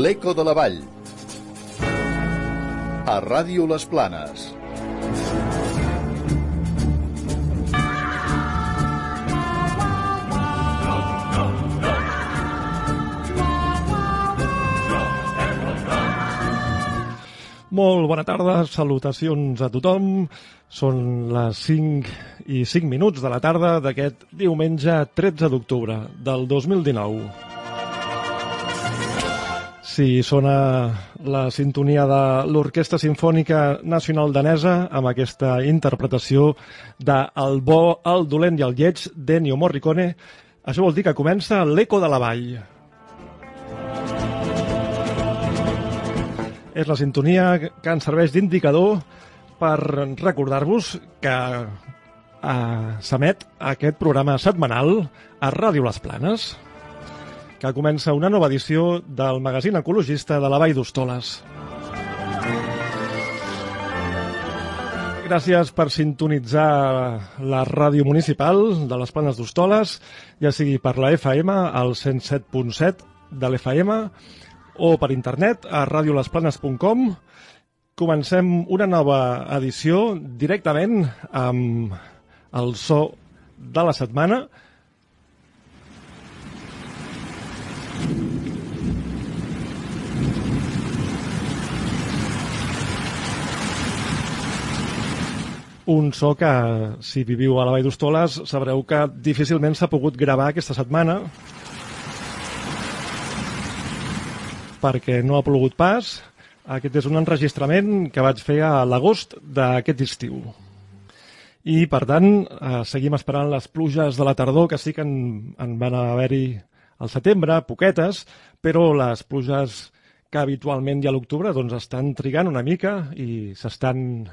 L'Eco de la Vall. A Ràdio Les Planes. Molt bona tarda, salutacions a tothom. Són les 5 i 5 minuts de la tarda d'aquest diumenge 13 d'octubre del 2019. Sí, sona la sintonia de l'Orquestra Simfònica Nacional Danesa amb aquesta interpretació de El bo, el dolent i el lleig d'Ennio Morricone. Això vol dir que comença l'Eco de la Vall. És la sintonia que ens serveix d'indicador per recordar-vos que eh, s'emet aquest programa setmanal a Ràdio Les Planes, que comença una nova edició del magazín ecologista de la Vall d'Hostoles. Gràcies per sintonitzar la ràdio municipal de les Planes d'Hostoles, ja sigui per la FM, al 107.7 de l'FM, o per internet a radiolesplanes.com. Comencem una nova edició directament amb el so de la setmana. Un so que, si viviu a la Vall d'Hostoles, sabreu que difícilment s'ha pogut gravar aquesta setmana, perquè no ha plogut pas. Aquest és un enregistrament que vaig fer a l'agost d'aquest estiu. I, per tant, eh, seguim esperant les pluges de la tardor, que sí que en, en van haver-hi al setembre, poquetes, però les pluges que habitualment hi ha a l'octubre doncs estan trigant una mica i s'estan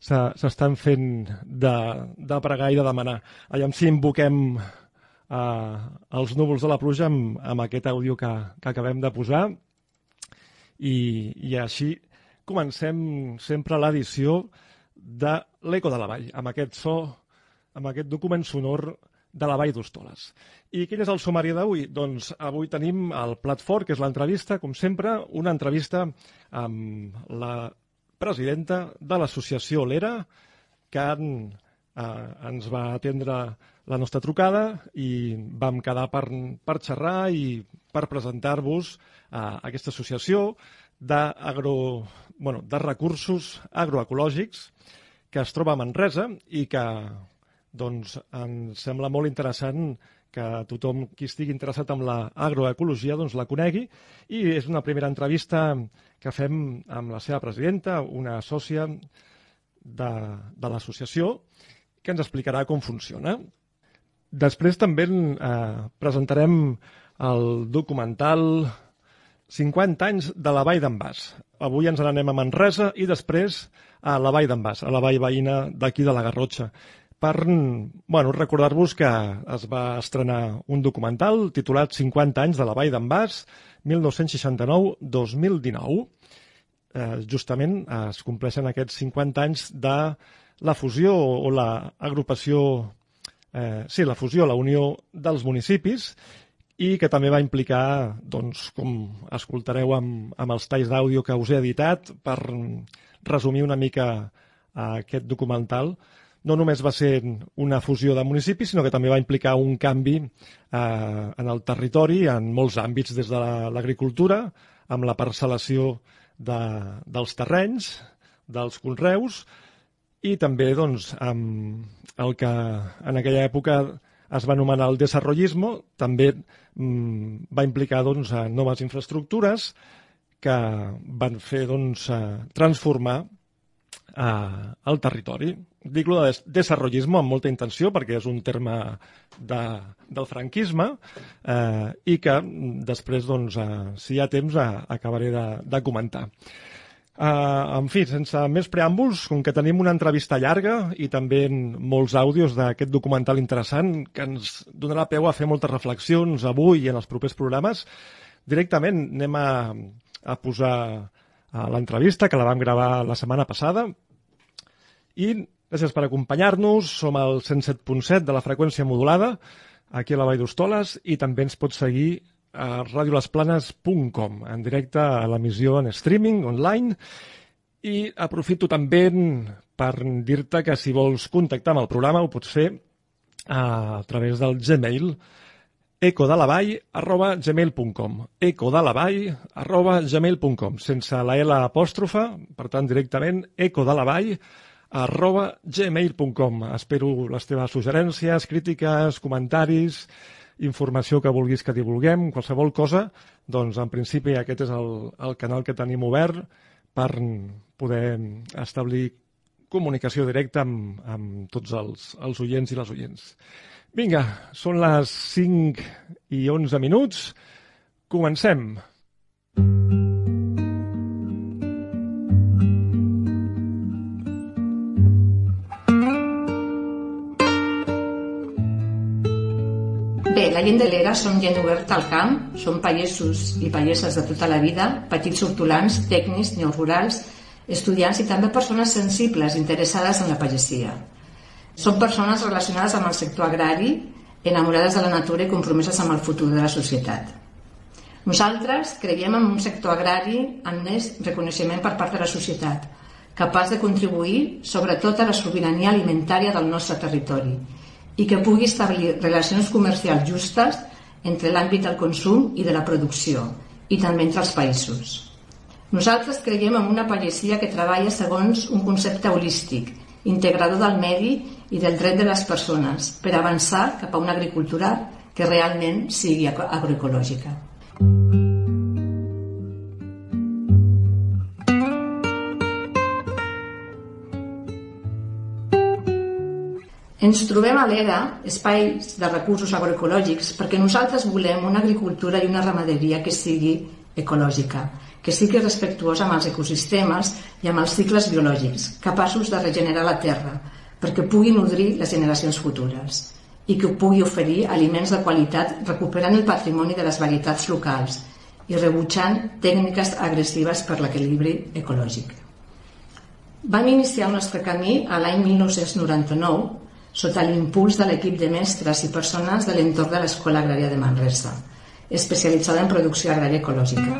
s'estan fent de, de pregar i de demanar. Allà si invoquem eh, els núvols de la pluja amb, amb aquest àudio que, que acabem de posar i, i així comencem sempre l'edició de l'Eco de la Vall, amb aquest so, amb aquest document sonor de la Vall d'Hostoles. I quin és el sumari d'avui? Doncs avui tenim el plat fort, que és l'entrevista, com sempre, una entrevista amb la presidenta de l'associació Lera, que en, eh, ens va atendre la nostra trucada i vam quedar per, per xerrar i per presentar-vos eh, aquesta associació d'agro, bueno, de recursos agroecològics que es troba a Manresa i que doncs, ens sembla molt interessant que tothom qui estigui interessat en l'agroecologia doncs, la conegui i és una primera entrevista que fem amb la seva presidenta, una sòcia de, de l'associació, que ens explicarà com funciona. Després també eh, presentarem el documental 50 anys de la Vall d'en Bas. Avui ens n'anem a Manresa i després a la Vall d'en Bas, a la vall veïna d'aquí de la Garrotxa per bueno, recordar-vos que es va estrenar un documental titulat 50 anys de la Vall d'en Bas, 1969-2019. Eh, justament es compleixen aquests 50 anys de la fusió o l'agrupació, eh, sí, la fusió, la unió dels municipis i que també va implicar, doncs, com escoltareu amb, amb els talls d'àudio que us he editat, per resumir una mica eh, aquest documental, no només va ser una fusió de municipis, sinó que també va implicar un canvi eh, en el territori en molts àmbits, des de l'agricultura, amb la parcel·lació de, dels terrenys, dels conreus, i també doncs, amb el que en aquella època es va anomenar el desarrollisme, també mm, va implicar doncs, noves infraestructures que van fer doncs, transformar eh, el territori. Dic-lo de desarrollisme amb molta intenció perquè és un terme de, del franquisme eh, i que després, doncs, eh, si hi ha temps, eh, acabaré de, de comentar. Uh, en fi, sense més preàmbuls, com que tenim una entrevista llarga i també molts àudios d'aquest documental interessant que ens donarà peu a fer moltes reflexions avui i en els propers programes, directament anem a, a posar a l'entrevista, que la vam gravar la setmana passada, i gràcies per acompanyar-nos. Som al 107.7 de la freqüència modulada, aquí a la Vall d'Hostoles, i també ens pots seguir a radiolesplanes.com, en directe a l'emissió en streaming, online, i aprofito també per dir-te que si vols contactar amb el programa ho pots fer a través del Gmail ecodelavall arroba gmail.com ecodelavall arroba gmail.com sense la L apòstrofa, per tant directament ecodelavall arroba gmail.com Espero les teves suggerències, crítiques, comentaris, informació que vulguis que divulguem, qualsevol cosa, doncs en principi aquest és el, el canal que tenim obert per poder establir comunicació directa amb, amb tots els, els oients i les oients. Vinga, són les 5 i 11 minuts. Comencem. Bé, la gent de l'era són gent oberta al camp, són pagesos i pageses de tota la vida, petits hortolans, tècnics, neorurals, estudiants i també persones sensibles interessades en la pagesia. Són persones relacionades amb el sector agrari, enamorades de la natura i compromeses amb el futur de la societat. Nosaltres creiem en un sector agrari amb més reconeixement per part de la societat, capaç de contribuir sobretot a la sobirania alimentària del nostre territori i que pugui establir relacions comercials justes entre l'àmbit del consum i de la producció i també entre els països. Nosaltres creiem en una pagesia que treballa segons un concepte holístic, integrador del medi i del dret de les persones per avançar cap a una agricultura que realment sigui agroecològica. Ens trobem a l'era espais de recursos agroecològics perquè nosaltres volem una agricultura i una ramaderia que sigui ecològica, que sigui respectuosa amb els ecosistemes i amb els cicles biològics, capaços de regenerar la terra, perquè pugui nodrir les generacions futures i que pugui oferir aliments de qualitat recuperant el patrimoni de les varietats locals i rebutjant tècniques agressives per l'equilibri ecològic. Vam iniciar el nostre camí a l'any 1999 sota l'impuls de l'equip de mestres i persones de l'entorn de l'Escola Agrària de Manresa, especialitzada en producció agrària ecològica.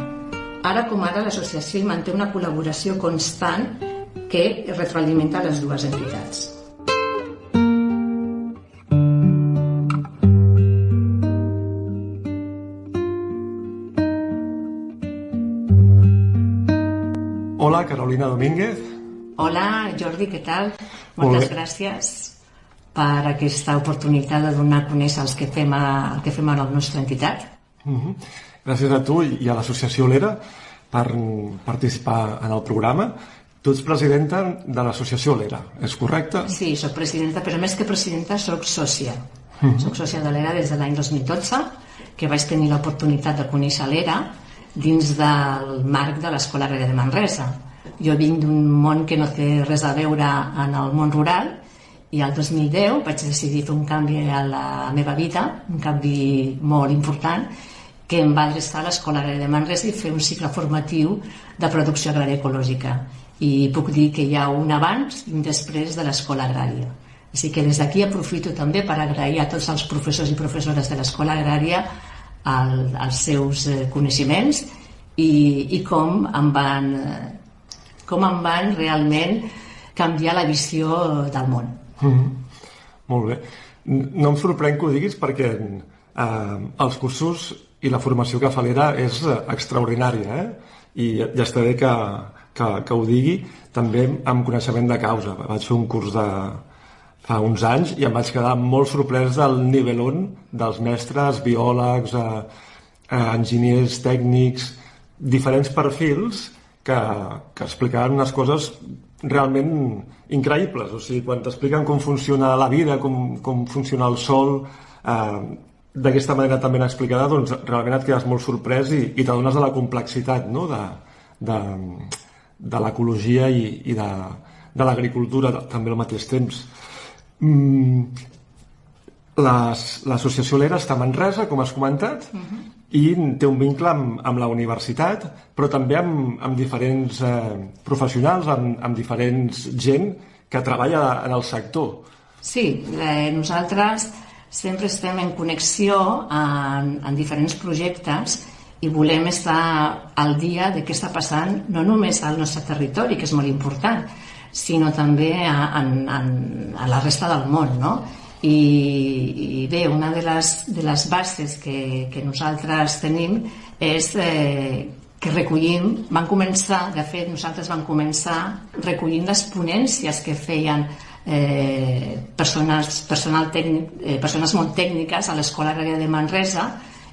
Ara com ara l'associació hi manté una col·laboració constant que retroalimenta les dues entitats. Hola, Carolina Domínguez. Hola, Jordi, què tal? Moltes gràcies per aquesta oportunitat de donar a conèixer els que fem a, el que fem a la nostra entitat. Uh -huh. Gràcies a tu i a l'associació Lera per participar en el programa. Tu ets presidenta de l'associació Lera, és correcte? Sí, sóc presidenta, però més que presidenta sóc sòcia. Uh -huh. Soc sòcia de l'ERA des de l'any 2012, que vaig tenir l'oportunitat de conèixer l'ERA dins del marc de l'Escola Agrària de Manresa. Jo vinc d'un món que no té res a veure en el món rural i el 2010 vaig decidir fer un canvi a la meva vida, un canvi molt important, que em va adreçar a l'Escola Agrària de Manresa i fer un cicle formatiu de producció agrària ecològica. I puc dir que hi ha un abans i un després de l'Escola Agrària. Així que des d'aquí aprofito també per agrair a tots els professors i professores de l'Escola Agrària el, els seus eh, coneixements i, i com em van com em van realment canviar la visió del món. Mm -hmm. Molt bé. No em sorprèn que ho diguis perquè eh, els cursos i la formació que fa l'ERA és extraordinària, eh? I ja està bé que, que, que ho digui també amb coneixement de causa. Vaig fer un curs de, fa uns anys i em vaig quedar molt sorprès del nivelon dels mestres, biòlegs, eh, eh, enginyers tècnics, diferents perfils que, que explicaven unes coses realment increïbles. O sigui, quan t'expliquen com funciona la vida, com, com funciona el sol, eh, d'aquesta manera també explicada, doncs realment et quedes molt sorprès i, i t'adones de la complexitat no? de, de, de l'ecologia i, i de, de l'agricultura també al mateix temps. Mm, L'associació Lera està a Manresa, com has comentat, uh -huh i té un vincle amb, amb la universitat, però també amb, amb diferents eh, professionals, amb, amb diferents gent que treballa en el sector. Sí, eh, nosaltres sempre estem en connexió en, en diferents projectes i volem estar al dia de què està passant no només al nostre territori, que és molt important, sinó també a, a, a, a la resta del món, no? I, i bé, una de les, de les bases que, que nosaltres tenim és eh, que recollim, van començar, de fet nosaltres vam començar recollint les ponències que feien eh, persones, personal tècnic, eh, persones molt tècniques a l'Escola Agrària de Manresa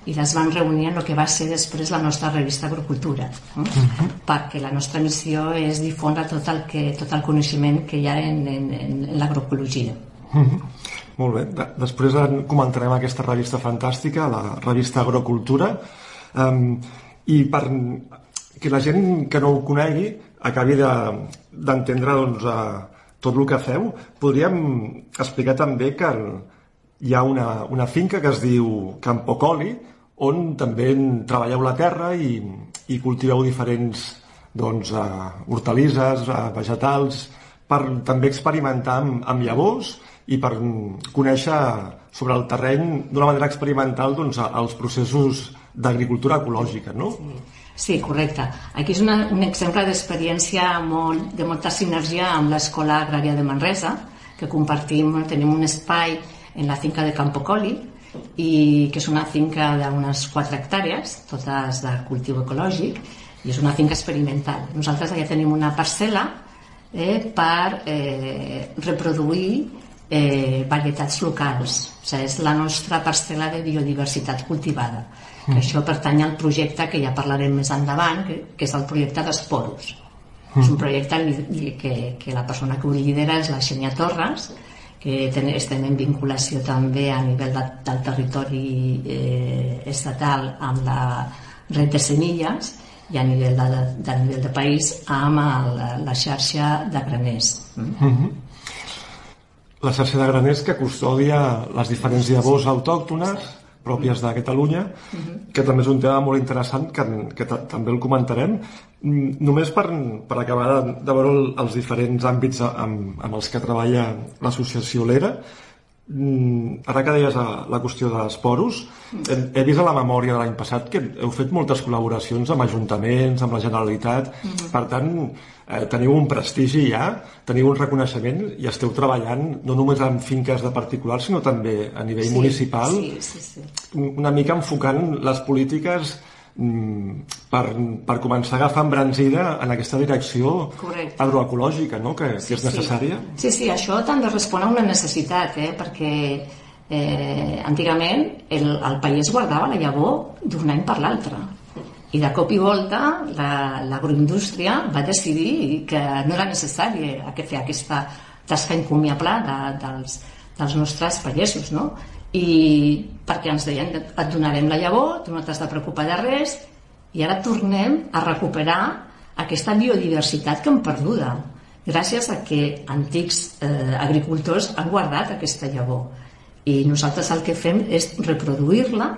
i les van reunir en el que va ser després la nostra revista Agricultura eh? uh -huh. perquè la nostra missió és difondre tot el, que, tot el coneixement que hi ha en, en, en l'agroecologia uh -huh. Molt bé, de després en comentarem aquesta revista fantàstica, la revista Agrocultura. Um, i per que la gent que no ho conegui acabi d'entendre de, doncs, a, tot el que feu, podríem explicar també que hi ha una, una finca que es diu Campocoli, on també treballeu la terra i, i cultiveu diferents doncs, uh, hortalisses, uh, vegetals, per també experimentar amb, amb llavors i per conèixer sobre el terreny d'una manera experimental doncs, els processos d'agricultura ecològica, no? Sí. Correcte. Aquí és una, un exemple d'experiència molt, de molta sinergia amb l'Escola Agrària de Manresa, que compartim, tenim un espai en la finca de Campocoli, i que és una finca d'unes 4 hectàrees, totes de cultiu ecològic, i és una finca experimental. Nosaltres allà tenim una parcel·la eh, per eh, reproduir eh, varietats locals. O sigui, és la nostra parcel·la de biodiversitat cultivada. Que mm. això pertany al projecte que ja parlarem més endavant, que, que és el projecte d'Esporos. Mm. És un projecte que, que la persona que ho lidera és la Xenia Torres, que ten, estem en vinculació també a nivell de, del territori eh, estatal amb la red de semilles i a nivell de, de, de nivell de país amb el, la xarxa de graners. Mm -hmm. La xarxa de graners que custodia les diferents llavors autòctones pròpies de Catalunya, uh -huh. que també és un tema molt interessant, que, que també el comentarem. Mm, només per, per acabar de, de veure els diferents àmbits amb, amb els que treballa l'associació L'Era, ara que deies la qüestió dels poros, he, he vist a la memòria de l'any passat que heu fet moltes col·laboracions amb ajuntaments, amb la Generalitat, mm -hmm. per tant, eh, teniu un prestigi ja, teniu un reconeixement i esteu treballant no només en finques de particulars, sinó també a nivell sí, municipal, sí, sí, sí. una mica enfocant les polítiques Mm, per, per començar a agafar embranzida en aquesta direcció Correcte. agroecològica no? que, sí, que és necessària. Sí. sí, sí, això també respon a una necessitat, eh? perquè eh, antigament el, el país guardava la llavor d'un any per l'altre i de cop i volta l'agroindústria la, va decidir que no era necessari fer aquesta tasca encomiable de, dels, dels nostres pagesos no? I perquè ens deien que et donarem la llavor, tu no t'has de preocupar de res i ara tornem a recuperar aquesta biodiversitat que hem perduda gràcies a que antics eh, agricultors han guardat aquesta llavor. I nosaltres el que fem és reproduir-la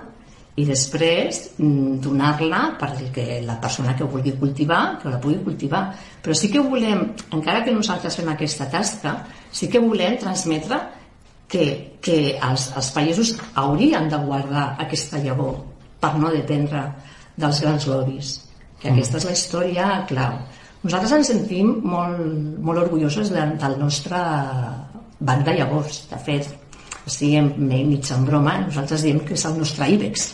i després mm, donar-la perquè la persona que vulgui cultivar que la pugui cultivar. Però sí que volem, encara que nosaltres fem aquesta tasca sí que volem transmetre que, que els, els països haurien de guardar aquesta llavor per no dependre dels grans lobbies que mm. aquesta és la història clau. Nosaltres ens sentim molt, molt orgullosos de, del nostre banc de llavors. De fet, estiguem mig en broma nosaltres diem que és el nostre IBEX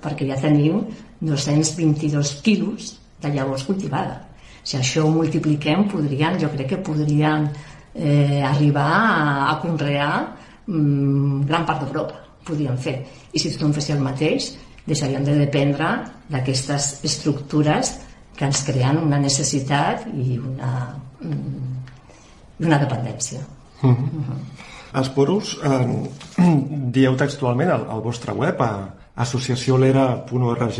perquè ja tenim 222 quilos de llavors cultivada. Si això ho multipliquem podrien, jo crec que podrien eh, arribar a, a conrear mm, gran part d'Europa podien fer. I si tothom fessi el mateix, deixaríem de dependre d'aquestes estructures que ens creen una necessitat i una, mm, una dependència. Mm -hmm. Uh -huh. Esporus, eh, dieu textualment al, al vostre web, a associaciolera.org,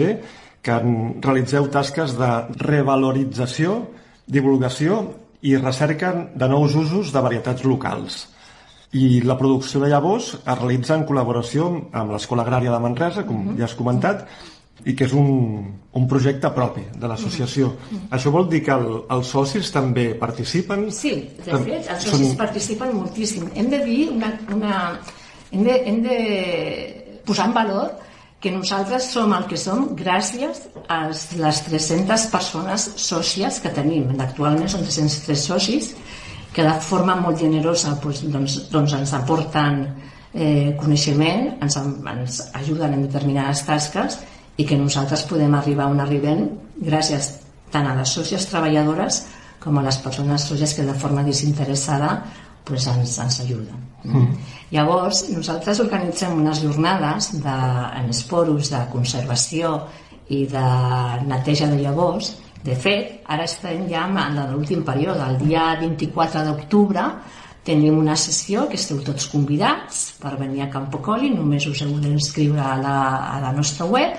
que realitzeu tasques de revalorització, divulgació i recerca de nous usos de varietats locals. I la producció de llavors es realitza en col·laboració amb l'Escola Agrària de Manresa, com uh. -huh. ja has comentat, i que és un, un projecte propi de l'associació. Mhm. -huh. Això vol dir que el, els socis també participen? Sí, de fet, els socis són... participen moltíssim. Hem de dir una, una, hem de, hem de posar en valor que nosaltres som el que som gràcies a les 300 persones sòcies que tenim. Actualment són 303 socis que de forma molt generosa doncs, doncs, doncs ens aporten eh, coneixement, ens, ens ajuden en determinades tasques i que nosaltres podem arribar on arribem gràcies tant a les sòcies treballadores com a les persones sòcies que de forma desinteressada pues, ens, ens ajuden. Mm. Llavors, nosaltres organitzem unes jornades de, en esporus de conservació i de neteja de llavors. De fet, ara estem ja en l'últim període, el dia 24 d'octubre, tenim una sessió que esteu tots convidats per venir a Campocoli, només us heu d'inscriure a, la, a la nostra web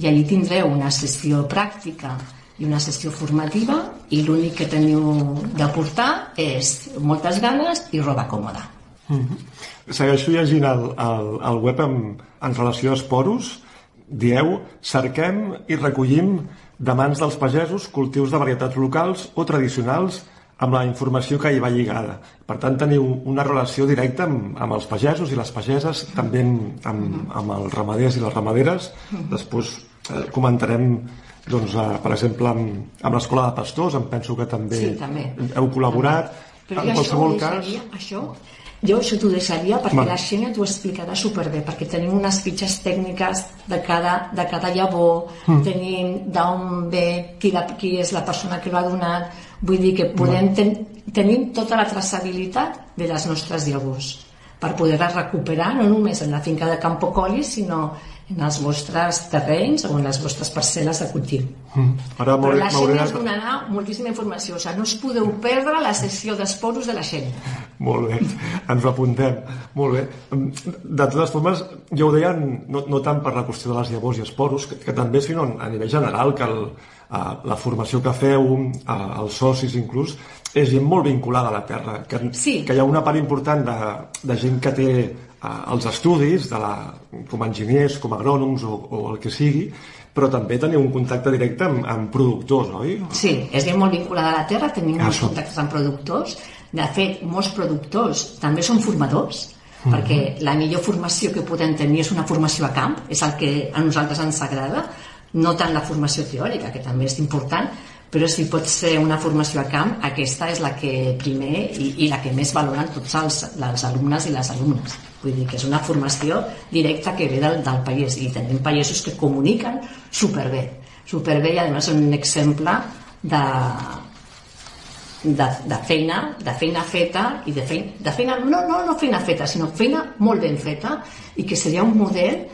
i allí tindreu una sessió pràctica i una sessió formativa i l'únic que teniu de portar és moltes ganes i roba còmoda. Mm -hmm. Segueixo llegint el, el, el web en, en relació a esporos. Dieu, cerquem i recollim de mans dels pagesos cultius de varietats locals o tradicionals amb la informació que hi va lligada. Per tant, teniu una relació directa amb, amb els pagesos i les pageses, també amb, amb els ramaders i les ramaderes. Després eh, comentarem, doncs, eh, per exemple, amb, amb l'Escola de Pastors, em penso que també, sí, també. heu col·laborat. També. Però en qualsevol cas... Això, jo això t'ho deixaria perquè Va. la Xènia t'ho explicarà superbé, perquè tenim unes fitxes tècniques de cada, de cada llavor, mm. tenim d'on ve, qui, la, qui és la persona que l'ha donat, vull dir que podem ten, tenim tota la traçabilitat de les nostres llavors per poder-les recuperar no només en la finca de Campo Colli, sinó en els vostres terrenys o en les vostres parcel·les de cultiu. Mm. Ara Però la gent us donarà moltíssima informació, o sigui, no us podeu perdre la sessió d'esporos de la gent. Molt bé, ens ho apuntem. Molt bé. De totes formes, jo ho deia no, no tant per la qüestió de les llavors i esporos, que, que també, sinó a nivell general, que el, la formació que feu, els socis inclús, és gent molt vinculada a la terra, que, sí. que hi ha una part important de, de gent que té els estudis, de la, com a enginyers, com a agrònoms o, o el que sigui, però també teniu un contacte directe amb, amb productors, oi? Sí, és molt vinculada a la terra, tenim molts contactes amb productors. De fet, molts productors també són formadors, mm -hmm. perquè la millor formació que podem tenir és una formació a camp, és el que a nosaltres ens agrada, no tant la formació teòrica, que també és important, però si pot ser una formació a camp, aquesta és la que primer i, i la que més valoren tots els, els alumnes i les alumnes. Vull dir que és una formació directa que ve del, del país i tenim països que comuniquen superbé, superbé i a més un exemple de, de, de feina, de feina feta i de feina, de feina no, no, no feina feta, sinó feina molt ben feta i que seria un model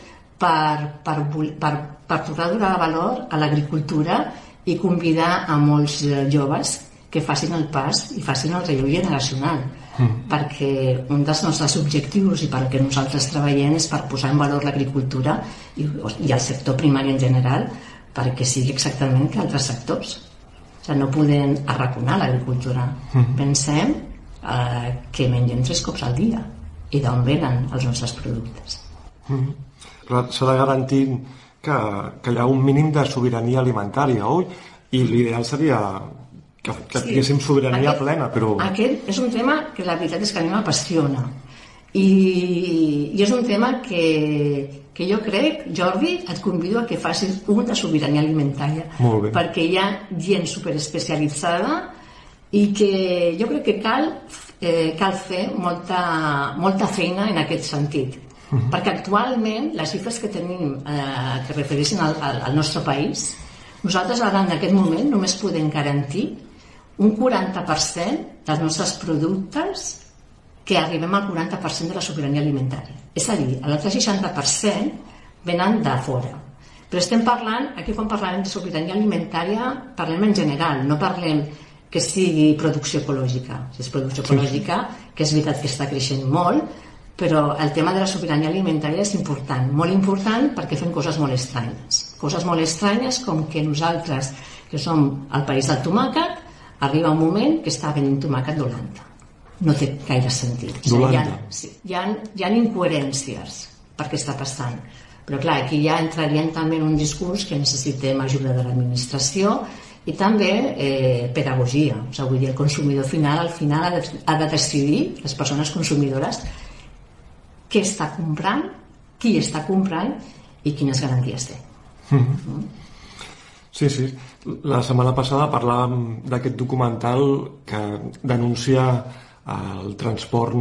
per, per, per, per tornar a donar valor a l'agricultura i convidar a molts eh, joves que facin el pas i facin el relleu generacional mm. perquè un dels nostres objectius i per què nosaltres treballem és per posar en valor l'agricultura i, i el sector primari en general perquè sigui exactament que altres sectors o sigui, no podem arraconar l'agricultura mm. pensem eh, que mengem tres cops al dia i d'on venen els nostres productes mm. s'ha de garantir que, que hi ha un mínim de sobirania alimentària, oi? I l'ideal seria que, que sí. tinguéssim sobirania aquest, plena, però... Aquest és un tema que la veritat és que a mi m'apassiona. I, I és un tema que, que jo crec, Jordi, et convido a que facis un de sobirania alimentària. Perquè hi ha gent superespecialitzada i que jo crec que cal, eh, cal fer molta, molta feina en aquest sentit -huh. Mhm. Perquè actualment les xifres que tenim eh, que refereixen al, al, al nostre país, nosaltres ara en aquest moment només podem garantir un 40% dels nostres productes que arribem al 40% de la sobirania alimentària. És a dir, l'altre 60% venen de fora. Però estem parlant, aquí quan parlem de sobirania alimentària, parlem en general, no parlem que sigui producció ecològica. Si és producció ecològica, que és veritat que està creixent molt, però el tema de la sobirania alimentària és important, molt important perquè fem coses molt estranyes. Coses molt estranyes com que nosaltres, que som el país del tomàquet, arriba un moment que està venint tomàquet d'Holanda. No té gaire sentit. O sigui, hi, ha, sí, hi, ha, hi ha incoherències per què està passant. Però clar, aquí ja entraríem també en un discurs que necessitem ajuda de l'administració i també eh, pedagogia. O sigui, el consumidor final al final ha de, ha de decidir, les persones consumidores, què està comprant, qui està comprant i quines garanties té. Sí, sí. La setmana passada parlàvem d'aquest documental que denuncia el transport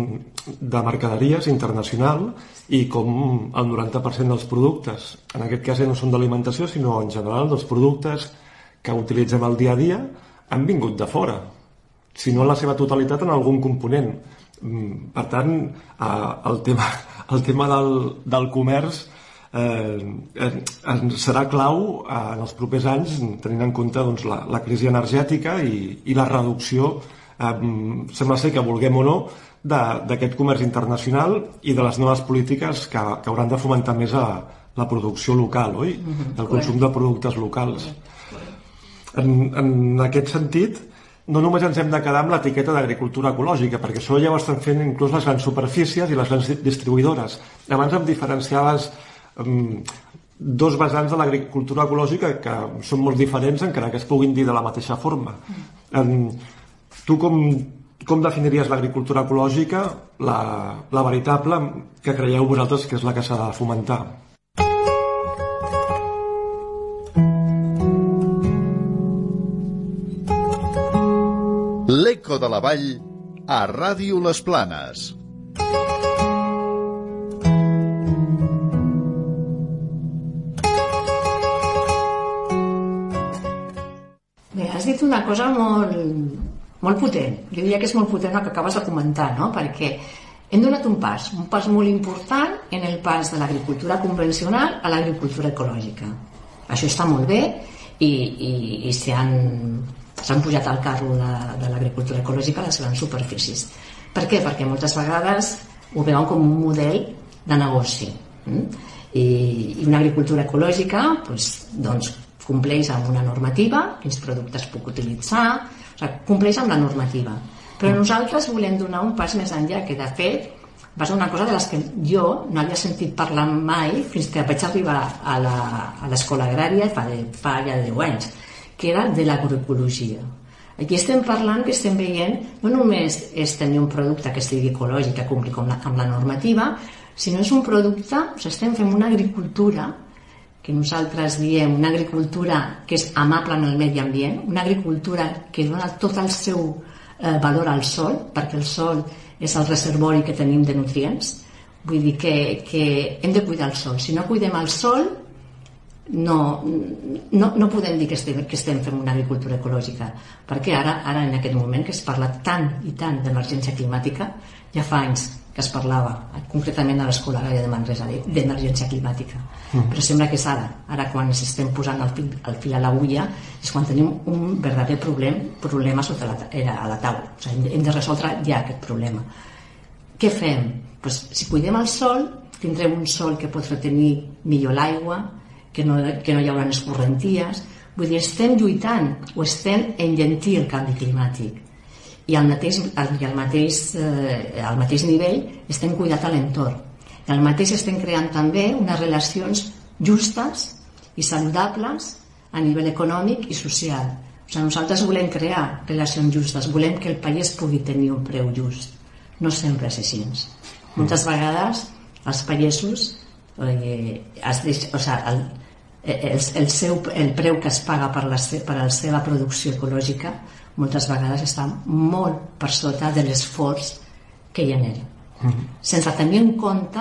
de mercaderies internacional i com el 90% dels productes, en aquest cas no són d'alimentació, sinó en general dels productes que utilitzem al dia a dia, han vingut de fora, si no en la seva totalitat en algun component. Mm, per tant, el tema, el tema del, del comerç eh, eh, serà clau en els propers anys tenint en compte doncs, la, la crisi energètica i, i la reducció eh, sembla ser que vulguem o no d'aquest comerç internacional i de les noves polítiques que, que hauran de fomentar més a, la producció local, oi? Mm -hmm. El consum de productes locals. En, en aquest sentit, no només ens hem de quedar amb l'etiqueta d'agricultura ecològica, perquè això ja ho estan fent inclús les grans superfícies i les grans distribuïdores. Abans em diferenciaves um, dos vessants de l'agricultura ecològica que són molt diferents encara que es puguin dir de la mateixa forma. Um, tu com, com definiries l'agricultura ecològica, la, la veritable, que creieu vosaltres que és la que s'ha de fomentar? L'Eco de la Vall a Ràdio Les Planes. Bé, has dit una cosa molt, molt potent. Jo diria que és molt potent el que acabes de comentar, no? perquè hem donat un pas, un pas molt important en el pas de l'agricultura convencional a l'agricultura ecològica. Això està molt bé i, i, i s'han s'han pujat al carro de, de l'agricultura ecològica a les grans superfícies. Per què? Perquè moltes vegades ho veuen com un model de negoci. Mm? I, I una agricultura ecològica doncs, doncs, compleix amb una normativa, quins productes puc utilitzar, o sigui, compleix amb la normativa. Però nosaltres volem donar un pas més enllà, que de fet va ser una cosa de les que jo no havia sentit parlar mai fins que vaig arribar a l'escola agrària fa, fa ja 10 anys, que era de l'agroecologia. Aquí estem parlant que estem veient no només és tenir un producte que sigui ecològic, que compli amb la, amb la normativa, sinó és un producte, sigui, estem fent una agricultura que nosaltres diem una agricultura que és amable en el medi ambient, una agricultura que dona tot el seu eh, valor al sol, perquè el sol és el reservori que tenim de nutrients. Vull dir que, que hem de cuidar el sol. Si no cuidem el sol, no, no, no podem dir que estem, que estem fent una agricultura ecològica, perquè ara, ara en aquest moment que es parla tant i tant d'emergència climàtica, ja fa anys que es parlava, concretament a l'Escola de Manresa, d'emergència climàtica. Mm. Però sembla que és ara, ara quan s'estem posant el fil, el fil a l'agulla, és quan tenim un verdader problem, problema sota la, a la taula. O sigui, hem de resoldre ja aquest problema. Què fem? Pues, si cuidem el sol, tindrem un sol que pot retenir millor l'aigua, que no, que no hi haurà escorrenties, vull dir, estem lluitant o estem enllentir el canvi climàtic i al mateix, al, i al mateix, eh, al mateix nivell estem cuidant l'entorn. I al mateix estem creant també unes relacions justes i saludables a nivell econòmic i social. O sigui, nosaltres volem crear relacions justes, volem que el país pugui tenir un preu just. No sempre és així. Moltes vegades els països eh, es deix, o sigui, el, el, el, seu, el preu que es paga per la, per la seva producció ecològica moltes vegades està molt per sota de l'esforç que genera. Mm -hmm. Sense tenir en compte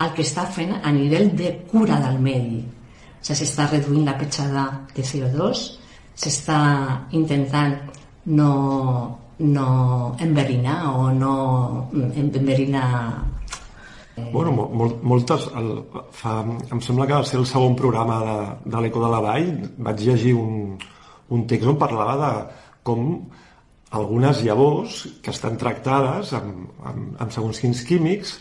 el que està fent a nivell de cura del medi. O sigui, s'està reduint la petjada de CO2, s'està intentant no, no enverinar o no enverinar eh... Bueno, mol, moltes... El, fa, em sembla que va ser el segon programa de, de l'Eco de la Vall. Vaig llegir un, un text on parlava de, com algunes llavors que estan tractades amb, amb, amb segons quins químics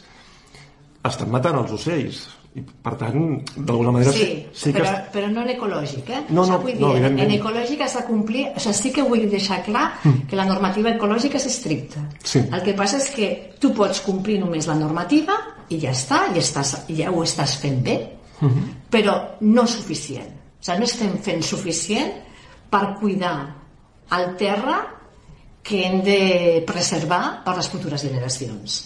estan matant els ocells i per tant, d'alguna manera sí, sí que... però, però no en ecològic eh? no, no, o sigui, no, dir, en, en ecològic has de complir o sigui, sí que vull deixar clar mm. que la normativa ecològica és estricta sí. el que passa és que tu pots complir només la normativa i ja està, i estàs, ja ho estàs fent bé mm -hmm. però no suficient o sigui, no estem fent suficient per cuidar al terra que hem de preservar per les futures generacions.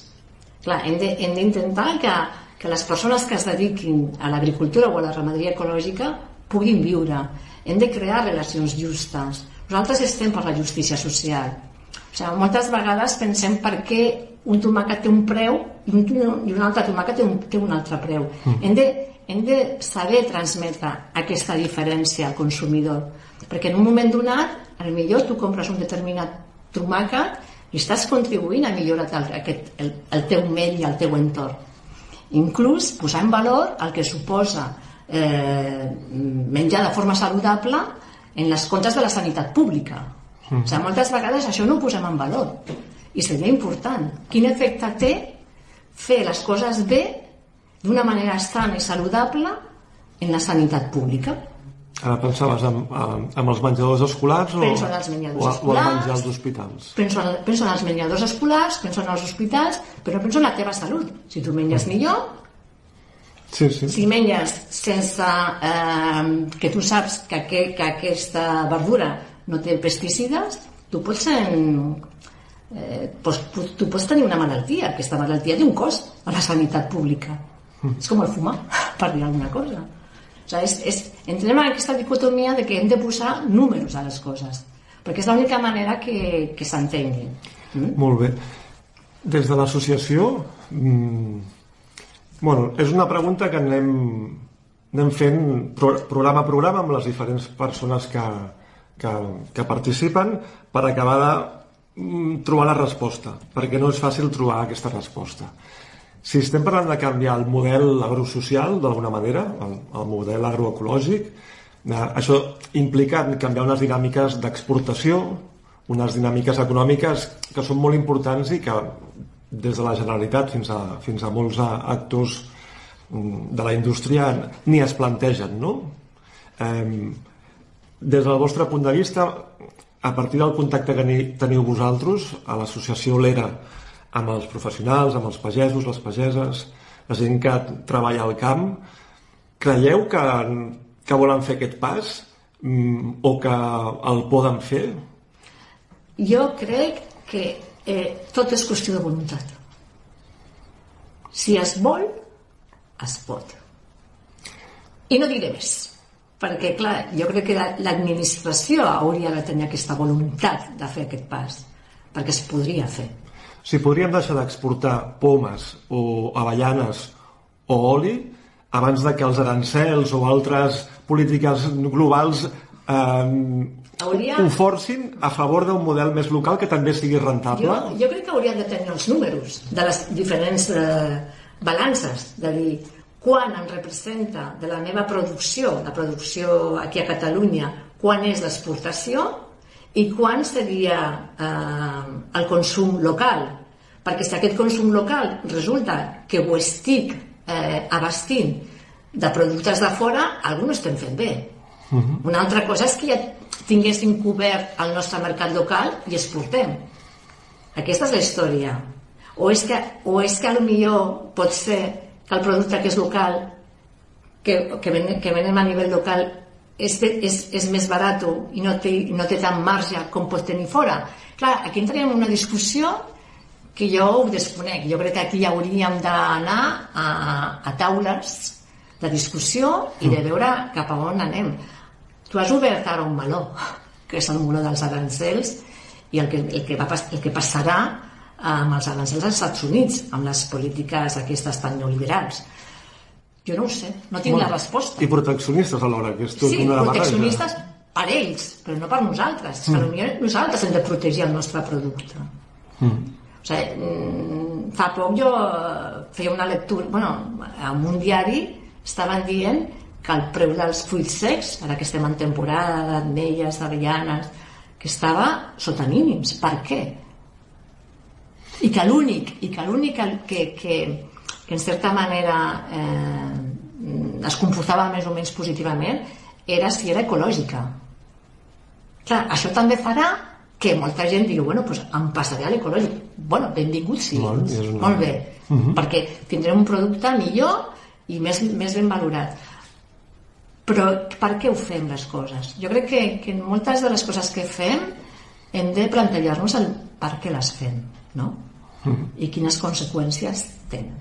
Clar, hem d'intentar que, que les persones que es dediquin a l'agricultura o a la ramaderia ecològica puguin viure. Hem de crear relacions justes. Nosaltres estem per la justícia social. O sigui, moltes vegades pensem per què un tomàquet té un preu i un, i un altre tomàquet té un, té un altre preu. Hem, de, hem de saber transmetre aquesta diferència al consumidor. Perquè en un moment donat, al millor tu compres un determinat tomàquet i estàs contribuint a millorar el, aquest, el, el teu medi i el teu entorn. Inclús posar en valor el que suposa eh, menjar de forma saludable en les comptes de la sanitat pública. Mm. O sigui, moltes vegades això no ho posem en valor i seria important. Quin efecte té fer les coses bé d'una manera sana i saludable en la sanitat pública? Ara pensaves en, en, en els menjadors escolars o, Penso en els menjadors o, o escolars. al menjar als hospitals? Penso en, penso en els menjadors escolars, penso en els hospitals, però penso en la teva salut. Si tu menges millor, Sí, sí. si menges sense eh, que tu saps que, que, que aquesta verdura no té pesticides, tu pots ser eh, pots, tu pots tenir una malaltia. Aquesta malaltia té un cost a la sanitat pública. Mm. És com el fumar, per dir alguna cosa. Sigui, és, és, entrem en aquesta dicotomia de que hem de posar números a les coses, perquè és l'única manera que, que s'entenguin. Mm? Molt bé. Des de l'associació, mm, bueno, és una pregunta que anem, anem fent pro, programa a programa amb les diferents persones que, que, que participen per acabar de mm, trobar la resposta, perquè no és fàcil trobar aquesta resposta. Si estem parlant de canviar el model agrosocial, d'alguna manera, el, el model agroecològic, eh, això implica canviar unes dinàmiques d'exportació, unes dinàmiques econòmiques que són molt importants i que des de la Generalitat fins a, fins a molts actors mm, de la indústria ni es plantegen, no? Eh, des del vostre punt de vista, a partir del contacte que ni- teniu vosaltres a l'associació Lera amb els professionals, amb els pagesos, les pageses, la gent que treballa al camp, creieu que, que volen fer aquest pas mm, o que el poden fer? Jo crec que eh, tot és qüestió de voluntat. Si es vol, es pot. I no diré més, perquè, clar, jo crec que la- l'administració hauria de tenir aquesta voluntat de fer aquest pas, perquè es podria fer. Si podríem deixar d'exportar pomes o avellanes o oli abans de que els arancels o altres polítiques globals eh, Hauria... ho forcin a favor d'un model més local que també sigui rentable? Jo, jo crec que hauríem de tenir els números de les diferents eh, balances, de dir quan em representa de la meva producció, la producció aquí a Catalunya, quan és l'exportació i quan seria eh, el consum local. Perquè si aquest consum local resulta que ho estic eh, abastint de productes de fora, alguna no estem fent bé. Uh -huh. Una altra cosa és que ja tinguéssim cobert el nostre mercat local i exportem. Aquesta és la història. O és que, o és que millor pot ser que el producte que és local, que, que, ven, que venem a nivell local, és, és, és més barat i no té, no té tant marge com pot tenir fora. Clar, aquí entraríem en una discussió que jo ho desconec. Jo crec que aquí hauríem d'anar a, a taules de discussió i de veure cap a on anem. Tu has obert ara un meló, que és el meló dels arancels, i el que, el que, va, el que passarà amb els arancels als Estats Units, amb les polítiques aquestes tan neoliberals. Jo no ho sé, no tinc la resposta. I proteccionistes alhora, que és tot Sí, una barreja. proteccionistes per ells, però no per nosaltres. Mm. Potser nosaltres hem de protegir el nostre producte. Mm. O sigui, mm, fa poc jo eh, feia una lectura, bueno, en un diari estaven dient que el preu dels fruits secs, ara que estem en temporada d'ametlles, d'avellanes, que estava sota mínims. Per què? I que l'únic, i que l'únic que, que, que en certa manera eh, es comportava més o menys positivament era si era ecològica. Clar, això també farà que molta gent digui, bueno, doncs em passaré a l'ecològic. Bueno, benvingut sí, Molt, una- molt bé, perquè tindrem un producte millor i més, més ben valorat. Però per què ho fem les coses? Jo crec que, que en moltes de les coses que fem hem de plantejar-nos el per què les fem, no? mm. i quines conseqüències tenen.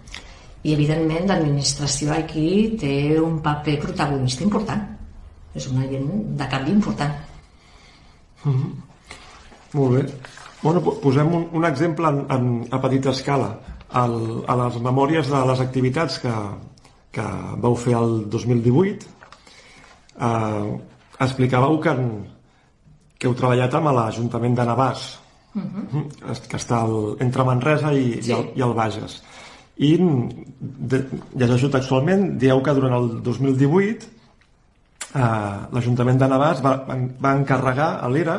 I, evidentment, l'administració aquí té un paper protagonista important. És una gent de canvi important. Mm -hmm. Molt bé. Bueno, posem un, un exemple en, en, a petita escala. El, a les memòries de les activitats que, que vau fer el 2018 eh, explicàveu que, que heu treballat amb l'Ajuntament de Navàs, uh -huh. que està el, entre Manresa i, sí. i, el, i el Bages. I llegeixo textualment, dieu que durant el 2018 eh, l'Ajuntament de Navàs va, va encarregar a l'ERA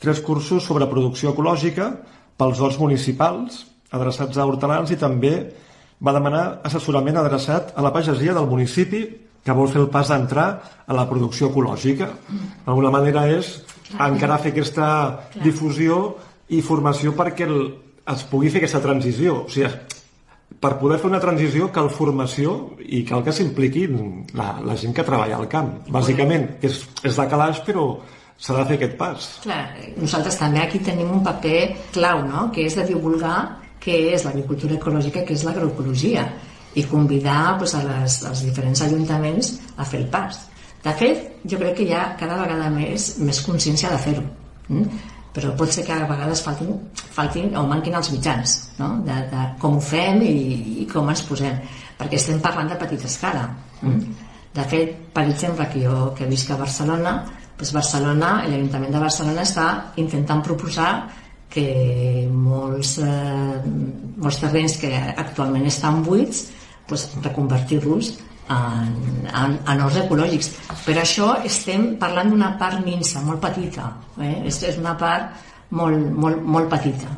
tres cursos sobre producció ecològica pels horts municipals adreçats a hortelans i també va demanar assessorament adreçat a la pagesia del municipi que vol fer el pas d'entrar a la producció ecològica. D'alguna manera és encara fer aquesta difusió i formació perquè el, es pugui fer aquesta transició. O sigui, per poder fer una transició cal formació i cal que s'impliqui la, la gent que treballa al camp. Bàsicament, que és, és de calaix, però s'ha de fer aquest pas. Clar, nosaltres també aquí tenim un paper clau, no?, que és de divulgar què és l'agricultura ecològica, què és l'agroecologia i convidar pues, a les, als diferents ajuntaments a fer el pas. De fet, jo crec que hi ha cada vegada més, més consciència de fer-ho. Mm? Però pot ser que a vegades faltin, faltin o manquin els mitjans no? de, de com ho fem i, i com ens posem. Perquè estem parlant de petita escala. Mm? De fet, per exemple, que jo que visc a Barcelona, doncs Barcelona, l'Ajuntament de Barcelona està intentant proposar que molts, eh, molts terrenys que actualment estan buits pues, reconvertir-los en, en, en horts ecològics. Per això estem parlant d'una part minsa, molt petita. Eh? És, és una part molt, molt, molt petita.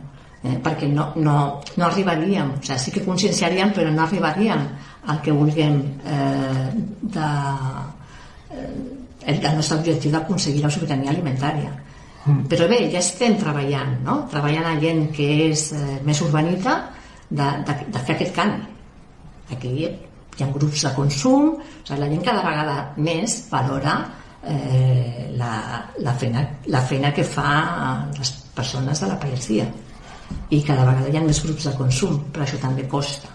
Eh? Perquè no, no, no arribaríem, o sigui, sí que conscienciaríem, però no arribaríem al que vulguem eh, de, eh, el, el nostre objectiu d'aconseguir la sobirania alimentària. Mm. Però bé, ja estem treballant, no? treballant a gent que és eh, més urbanita de, de, de fer aquest canvi Aquí hi ha grups de consum, o sigui, la gent cada vegada més valora eh, la, la, feina, la feina que fa les persones de la pagesia i cada vegada hi ha més grups de consum, però això també costa.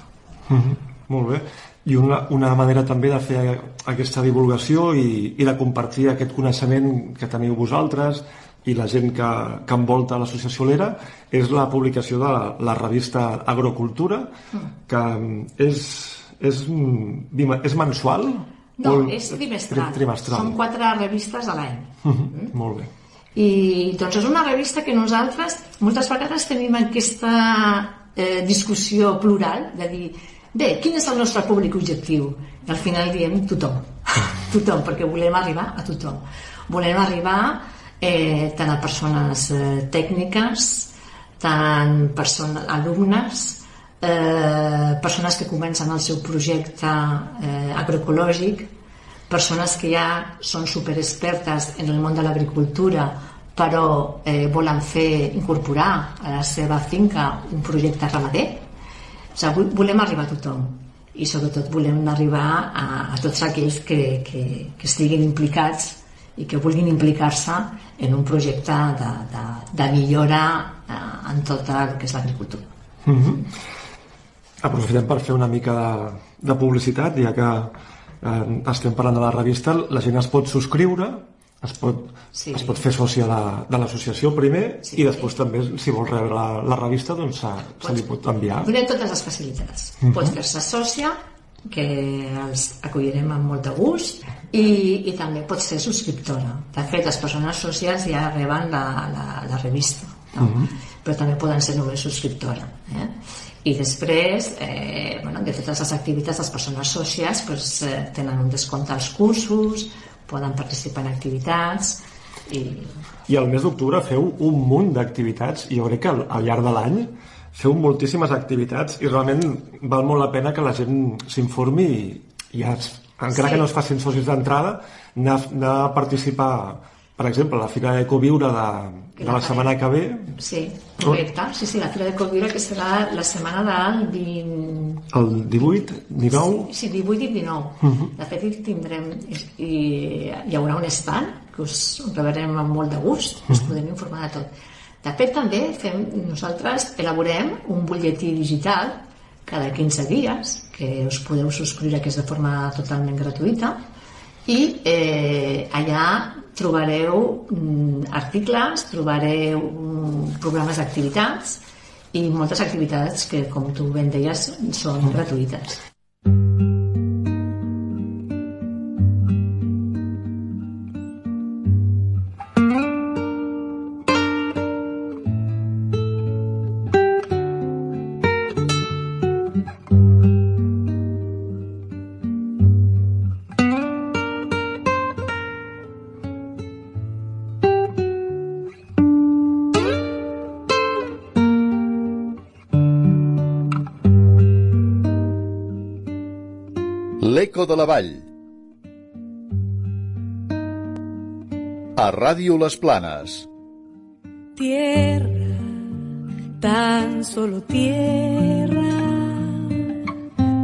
Mm -hmm. Molt bé. I una, una manera també de fer aquesta divulgació i, i de compartir aquest coneixement que teniu vosaltres i la gent que, que envolta l'associació Lera és la publicació de la, la revista Agrocultura que és, és, és mensual? No, o, és trimestral. trimestral. Són quatre revistes a l'any. Uh -huh. mm? Molt bé. I doncs és una revista que nosaltres moltes vegades tenim aquesta eh, discussió plural de dir bé, quin és el nostre públic objectiu? I al final diem tothom. tothom, perquè volem arribar a tothom. Volem arribar eh, tant a persones eh, tècniques, tant persones, alumnes, eh, persones que comencen el seu projecte eh, agroecològic, persones que ja són superexpertes en el món de l'agricultura però eh, volen fer incorporar a la seva finca un projecte ramader. O sigui, volem arribar a tothom i sobretot volem arribar a, a tots aquells que, que, que estiguin implicats i que vulguin implicar-se en un projecte de, de, de millora eh, en tot el que és l'agricultura. Mm -hmm. Aprofitem per fer una mica de, de publicitat, ja que eh, estem parlant de la revista, la gent es pot subscriure, es pot, sí. es pot fer sòcia de, de l'associació primer sí. i després també, si vol rebre la, la revista, doncs se, se li pot enviar. Donem totes les facilitats. Mm -hmm. Pots fer-se sòcia, que els acollirem amb molt de gust i, i també pots ser subscriptora de fet les persones socials ja reben la, la, la revista no? uh mhm. -huh. però també poden ser només subscriptora eh? I després eh, bueno, de totes les activitats les persones socials pues, eh, tenen un descompte als cursos poden participar en activitats i... I al mes d'octubre feu un munt d'activitats i jo crec que al, al llarg de l'any feu moltíssimes activitats i realment val molt la pena que la gent s'informi i, i ja, encara sí. que no es facin socis d'entrada, anar, anar a participar per exemple, la Fira d'Ecoviure de, de la, la setmana que ve... Sí, correcte. Sí, sí, la Fira d'Ecoviure que serà la setmana del 20... El 18, 19... Sí, 18 i 19. Uh -huh. De fet, hi tindrem... I hi haurà un stand que us rebrem amb molt de gust, us uh -huh. podem informar de tot De fet, també fem, nosaltres elaborem un butlletí digital cada 15 dies, que us podeu subscriure, que és de forma totalment gratuïta, i eh, allà trobareu mm, articles, trobareu mm, programes d'activitats i moltes activitats que, com tu ben deies, són gratuïtes. Ràdio Les Planes. Tierra, tan solo tierra,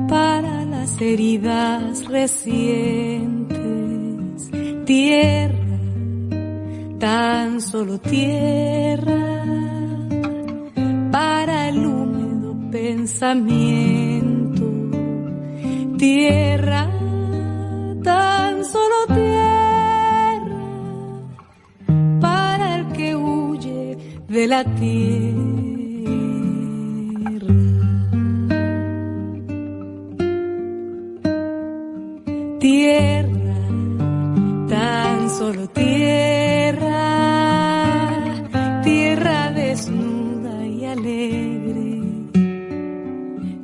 para las heridas recientes. Tierra, tan solo tierra, para el húmedo pensamiento. Tierra, de la tierra. Tierra, tan solo tierra, tierra desnuda y alegre.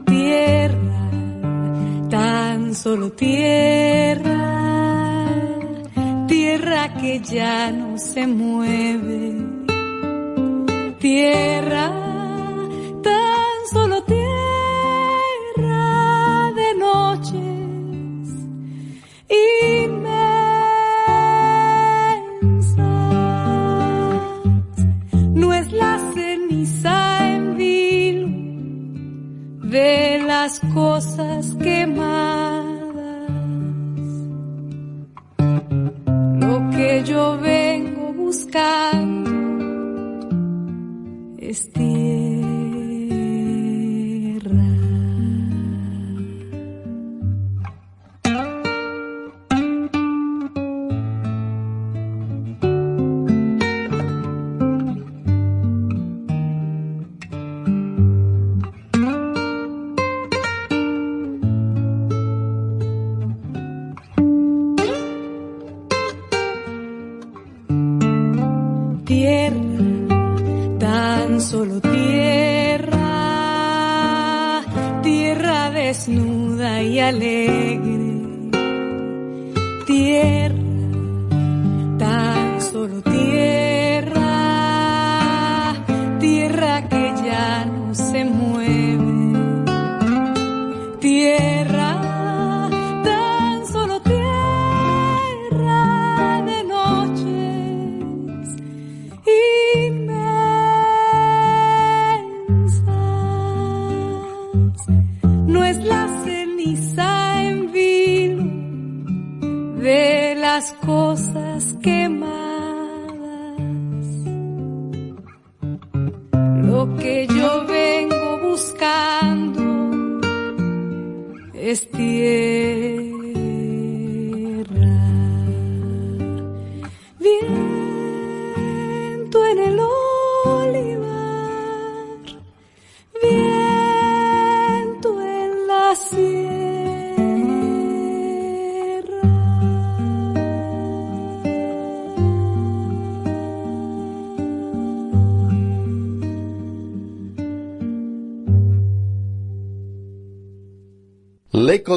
Tierra, tan solo tierra, tierra que ya no se mueve. Tierra, tan solo tierra de noches inmensas. No es la ceniza en vilo de las cosas quemadas. Lo que yo vengo buscando es tierra.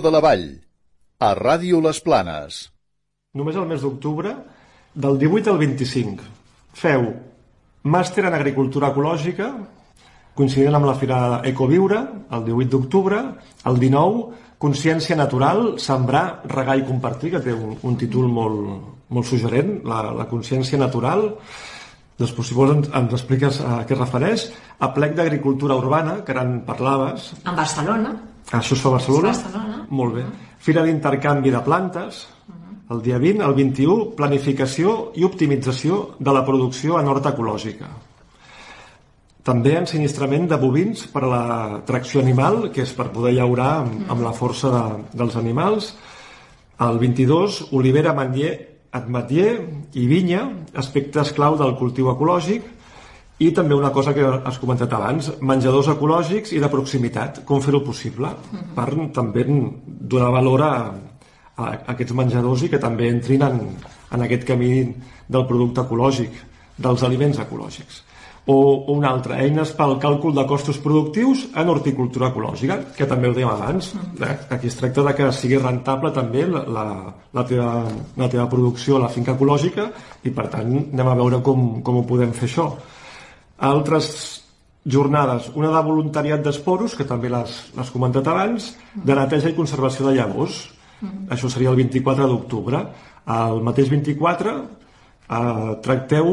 De la Vall. A Ràdio Les Planes. Només el mes d'octubre, del 18 al 25, feu màster en agricultura ecològica, coincidint amb la Fira Ecoviure, el 18 d'octubre, el 19, Consciència natural, sembrar, regar i compartir, que té un, un títol molt, molt suggerent, la, la consciència natural. Després, si vols, ens, ens expliques a què es refereix. A plec d'agricultura urbana, que ara en parlaves. En Barcelona, Això fa a Barcelona? A Barcelona. Molt bé. Fira d'intercanvi de plantes, el dia 20, el 21, planificació i optimització de la producció en horta ecològica. També ensinistrament de bovins per a la tracció animal, que és per poder llaurar amb, amb la força de, dels animals. El 22, olivera, ametller, ametller i vinya, aspectes clau del cultiu ecològic. I també una cosa que has comentat abans, menjadors ecològics i de proximitat, com fer-ho possible, per també donar valor a, a aquests menjadors i que també entrin en, en aquest camí del producte ecològic, dels aliments ecològics o, o una altra, eines pel càlcul de costos productius en horticultura ecològica, que també ho dèiem abans. Eh, aquí es tracta de que sigui rentable també la, la, la, teva, la teva producció a la finca ecològica i per tant anem a veure com, com ho podem fer això. Altres jornades, una de voluntariat d'esporos, que també l'has comentat abans, de neteja i conservació de llavors. Mm. Això seria el 24 d'octubre. El mateix 24 Uh, tracteu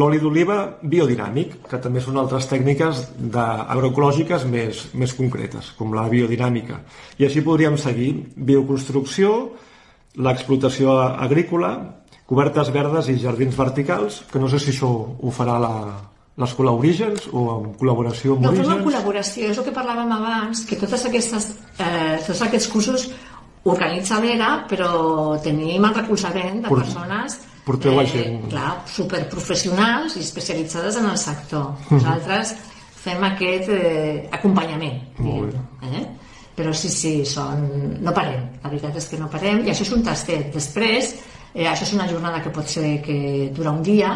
l'oli d'oliva biodinàmic, que també són altres tècniques agroecològiques més, més concretes, com la biodinàmica. I així podríem seguir bioconstrucció, l'explotació agrícola, cobertes verdes i jardins verticals, que no sé si això ho farà la, l'escola Orígens o en col·laboració amb no, Orígens? No, fem col·laboració, és el que parlàvem abans, que totes aquestes, eh, tots aquests cursos organitza l'ERA, però tenim el recolzament de persones porteu eh, gent... Clar, superprofessionals i especialitzades en el sector. Nosaltres fem aquest eh, acompanyament. Molt bé. Eh? Però sí, sí, són... no parem. La veritat és que no parem i això és un tastet. Després, eh, això és una jornada que pot ser que dura un dia,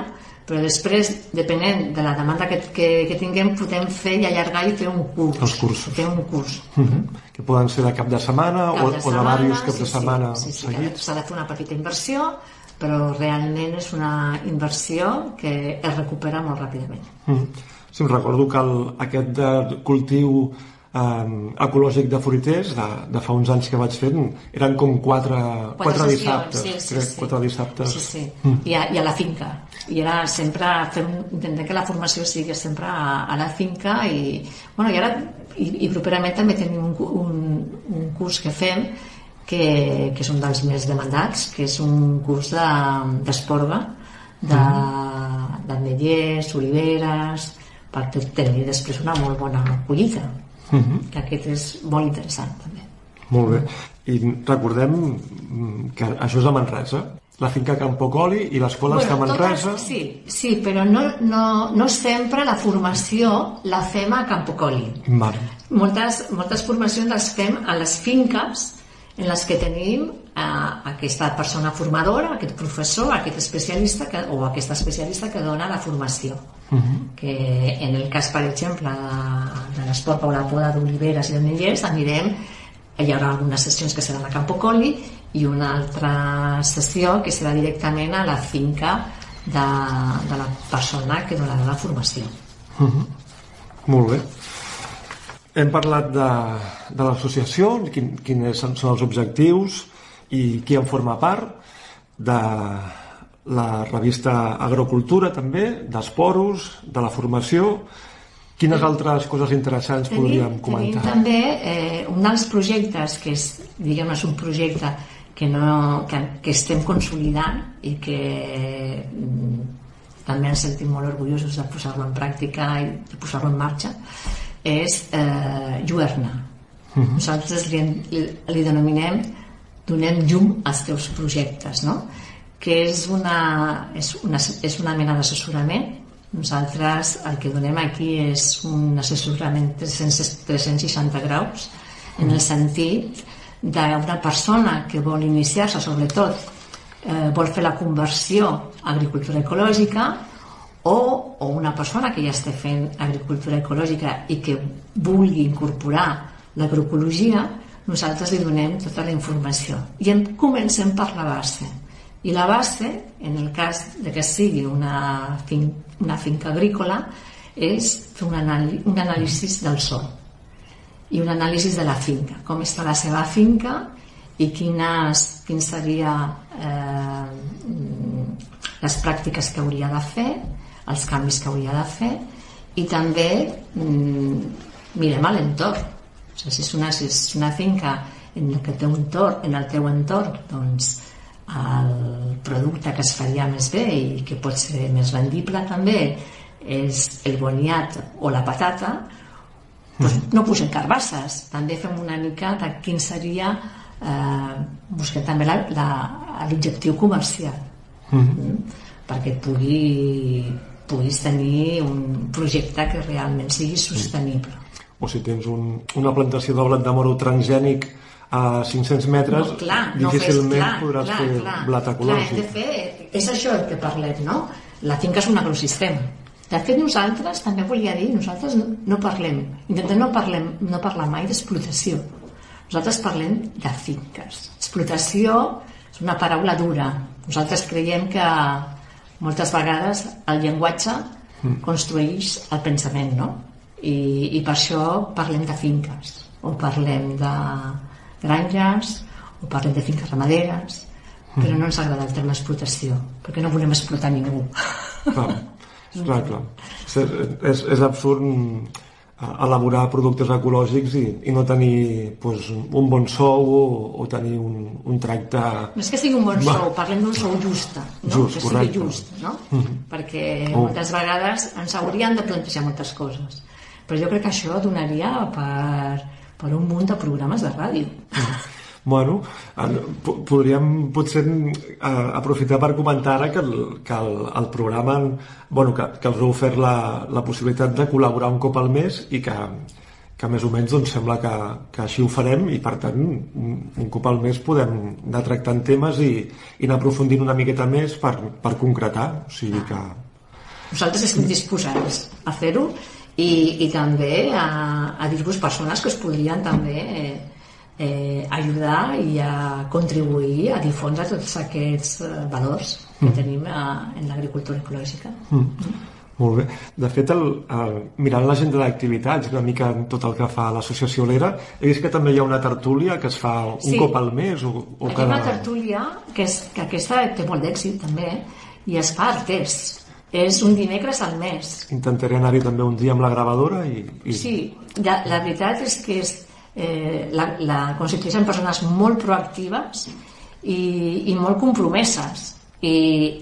però després, depenent de la demanda que, que, que tinguem, podem fer i allargar i fer un curs. Els cursos. Fer un curs. Uh mhm. -huh. Que poden ser de cap de setmana cap o, de setmana, o de diversos caps sí, de setmana sí, sí, seguits. S'ha de fer una petita inversió, però realment és una inversió que es recupera molt ràpidament. Mm. Sí, em recordo que el, aquest de cultiu eh, ecològic de fruiters de, de fa uns anys que vaig fer eren com quatre, quatre, quatre dissabtes sí, sí, sí. quatre dissabtes sí, sí. Mm. I, a, i a la finca i era sempre fem, intentem que la formació sigui sempre a, a la finca i, bueno, i ara i, i properament també tenim un, un, un curs que fem que, que és un dels més demandats, que és un curs d'esporga, de, mm. d'ametllers, oliveres, per tenir després una molt bona collita. Mm -hmm. que aquest és molt interessant també. Molt bé. I recordem que això és a Manresa, la finca Campocoli i l'escola bueno, està a Manresa. Totes, sí, sí, però no, no, no sempre la formació la fem a Campocoli. Vale. Moltes, moltes formacions les fem a les finques en les que tenim eh, aquesta persona formadora, aquest professor, aquest especialista que, o aquesta especialista que dona la formació. Uh mhm. -huh. que en el cas, per exemple, de, de l'esport o la poda d'oliveres i de millers, anirem hi haurà algunes sessions que seran a Campo Colli i una altra sessió que serà directament a la finca de, de la persona que donarà la formació. Uh mhm. -huh. Molt bé. Hem parlat de, de l'associació, quin, quins són els objectius i qui en forma part, de la revista Agrocultura també, d'esporos, de la formació... Quines altres coses interessants tenim, podríem comentar? Tenim també eh, un dels projectes que és, diguem és un projecte que, no, que, que estem consolidant i que mm, també ens sentim molt orgullosos de posar-lo en pràctica i de posar-lo en marxa és eh, lluerna. Uh mhm. -huh. Nosaltres li, li denominem donem llum als teus projectes, no? que és una, és una, és una mena d'assessorament. Nosaltres el que donem aquí és un assessorament 300, 360 graus, en el sentit d'una persona que vol iniciar-se, sobretot, eh, vol fer la conversió a agricultura ecològica o, o una persona que ja està fent agricultura ecològica i que vulgui incorporar l'agroecologia, nosaltres li donem tota la informació. I en comencem per la base. I la base, en el cas de que sigui una, fin, una finca agrícola, és fer un, un anàlisi del sol i un anàlisi de la finca, com està la seva finca i quines, quin seria eh, les pràctiques que hauria de fer els canvis que hauria de fer i també mm, mirem a l'entorn o sigui, si és una, si és una finca en el que té un entorn, en el teu entorn doncs el producte que es faria més bé i que pot ser més vendible també és el boniat o la patata, doncs no posem carbasses. També fem una mica de quin seria... Eh, busquem també l'objectiu comercial. Mm, perquè pugui, puguis tenir un projecte que realment sigui sostenible. O si tens un, una plantació de blat de moro transgènic a 500 metres, No, clar, no fes, difícilment clar, podràs clar, fer clar, blat clar, ecològic. de fer, és això el que parlem, no? La finca és un ecosistema. De fet, nosaltres, també volia dir, nosaltres no, no parlem, intentem no, parlem, no parlar mai d'explotació. Nosaltres parlem de finques. Explotació és una paraula dura. Nosaltres creiem que moltes vegades el llenguatge construeix el pensament, no? I, i per això parlem de finques, o parlem de granges, o parlem de finques ramaderes, però no ens agrada el terme explotació, perquè no volem explotar ningú. Clar, clar, clar. És, és, és absurd mm, elaborar productes ecològics i, i no tenir pues, un bon sou o, o tenir un, un tracte... No és que sigui un bon Va. sou, parlem d'un sou just, no? Just, que correcte. sigui just, no? Perquè Oh. moltes vegades ens haurien de plantejar moltes coses. Però jo crec que això donaria per, per un munt de programes de ràdio. Bueno, en- po- podríem potser eh, aprofitar per comentar ara que el, que el, el programa bueno, que, que us heu ofert la, la possibilitat de col·laborar un cop al mes i que, que més o menys doncs, sembla que, que així ho farem i per tant un, un cop al mes podem anar tractant temes i, i anar aprofundint una miqueta més per, per concretar o sigui que Nosaltres estem disposats a fer-ho i, i també a, a dir-vos persones que us podrien també eh, eh, ajudar i a contribuir a difondre tots aquests eh, valors que tenim eh, en l'agricultura ecològica. Molt bé. De fet, el, el, mirant l'agenda d'activitats, una mica en tot el que fa l'associació Lera, he vist que també hi ha una tertúlia que es fa un Sí. cop al mes o, o Aquí cada... una tertúlia, que, és, que aquesta té molt d'èxit també, i es fa artés. És un dimecres al mes. Intentaré anar-hi també un dia amb la gravadora i... i... Sí, la, la veritat és que és, eh, la, la constitueixen persones molt proactives i, i molt compromeses i,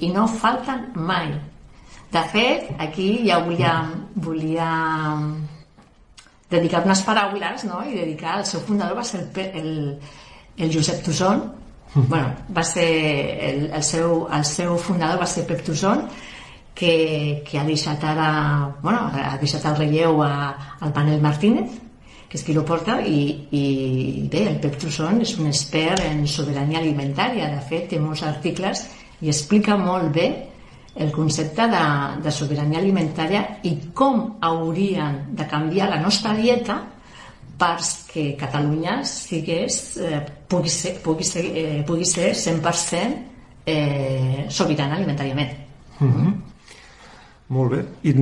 i no falten mai. De fet, aquí ja volia, volia dedicar unes paraules no? i dedicar el seu fundador va ser el, el, el Josep Tusson bueno, va ser el, el, seu, el seu fundador va ser Pep Tusson que, que ha deixat ara bueno, ha deixat el relleu a, al Manel Martínez que és qui lo porta i, i bé, el Pep Tusson és un expert en sobirania alimentària de fet té molts articles i explica molt bé el concepte de, de sobirania alimentària i com haurien de canviar la nostra dieta perquè Catalunya sigués, eh, pugui, ser, pugui, ser, eh, pugui ser 100% eh, sobirana alimentàriament. Molt bé. I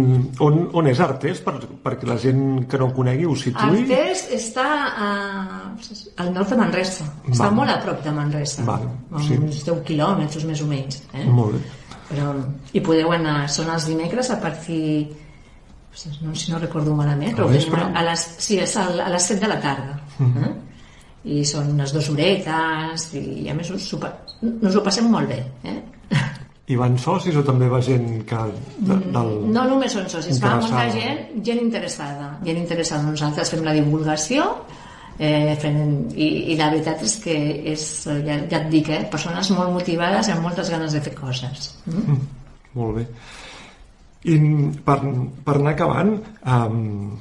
on, on és Artés? Per, perquè la gent que no conegui ho situï. Artés està a, al nord de Manresa. Està Val. molt a prop de Manresa. Val, a sí. uns 10 quilòmetres més o menys. Eh? Molt bé. Però, I podeu anar, són els dimecres a partir no, si no recordo malament però vespre? a les, sí, és a, a les 7 de la tarda eh? i són unes dues horetes i a més pa- nos ho passem molt bé eh? I van socis o també va gent que, de, del... no només són socis, va molta gent gent interessada, gent interessada nosaltres fem la divulgació eh, fem, i, i la veritat és que és, ja, ja et dic, eh, persones molt motivades i amb moltes ganes de fer coses mm? Molt bé. I per, per anar acabant, um,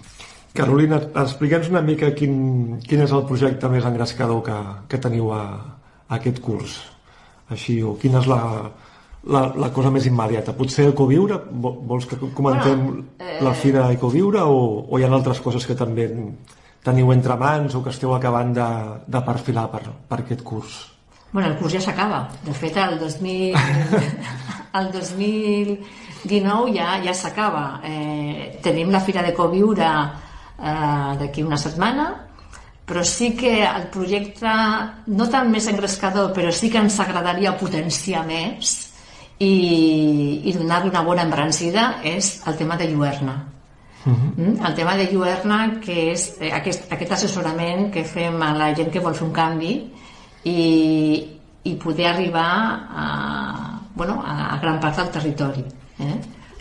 Carolina, explica'ns una mica quin, quin és el projecte més engrescador que, que teniu a, a aquest curs. Així, o quina és la, la, la cosa més immediata? Potser Ecoviure? Vo- Vols que comentem Bueno, eh, la Fira Ecoviure o, o hi ha altres coses que també teniu entre mans o que esteu acabant de, de perfilar per, per aquest curs? Bueno, el curs ja s'acaba. De fet, el 2000, el 2019 ja, ja s'acaba. Eh, tenim la Fira de Coviure eh, d'aquí una setmana, però sí que el projecte, no tant més engrescador, però sí que ens agradaria potenciar més i, i donar-li una bona embrancida és el tema de Lluerna. Mm? El tema de Lluerna, que és eh, aquest, aquest assessorament que fem a la gent que vol fer un canvi i, i poder arribar a, bueno, a, a gran part del territori. Eh?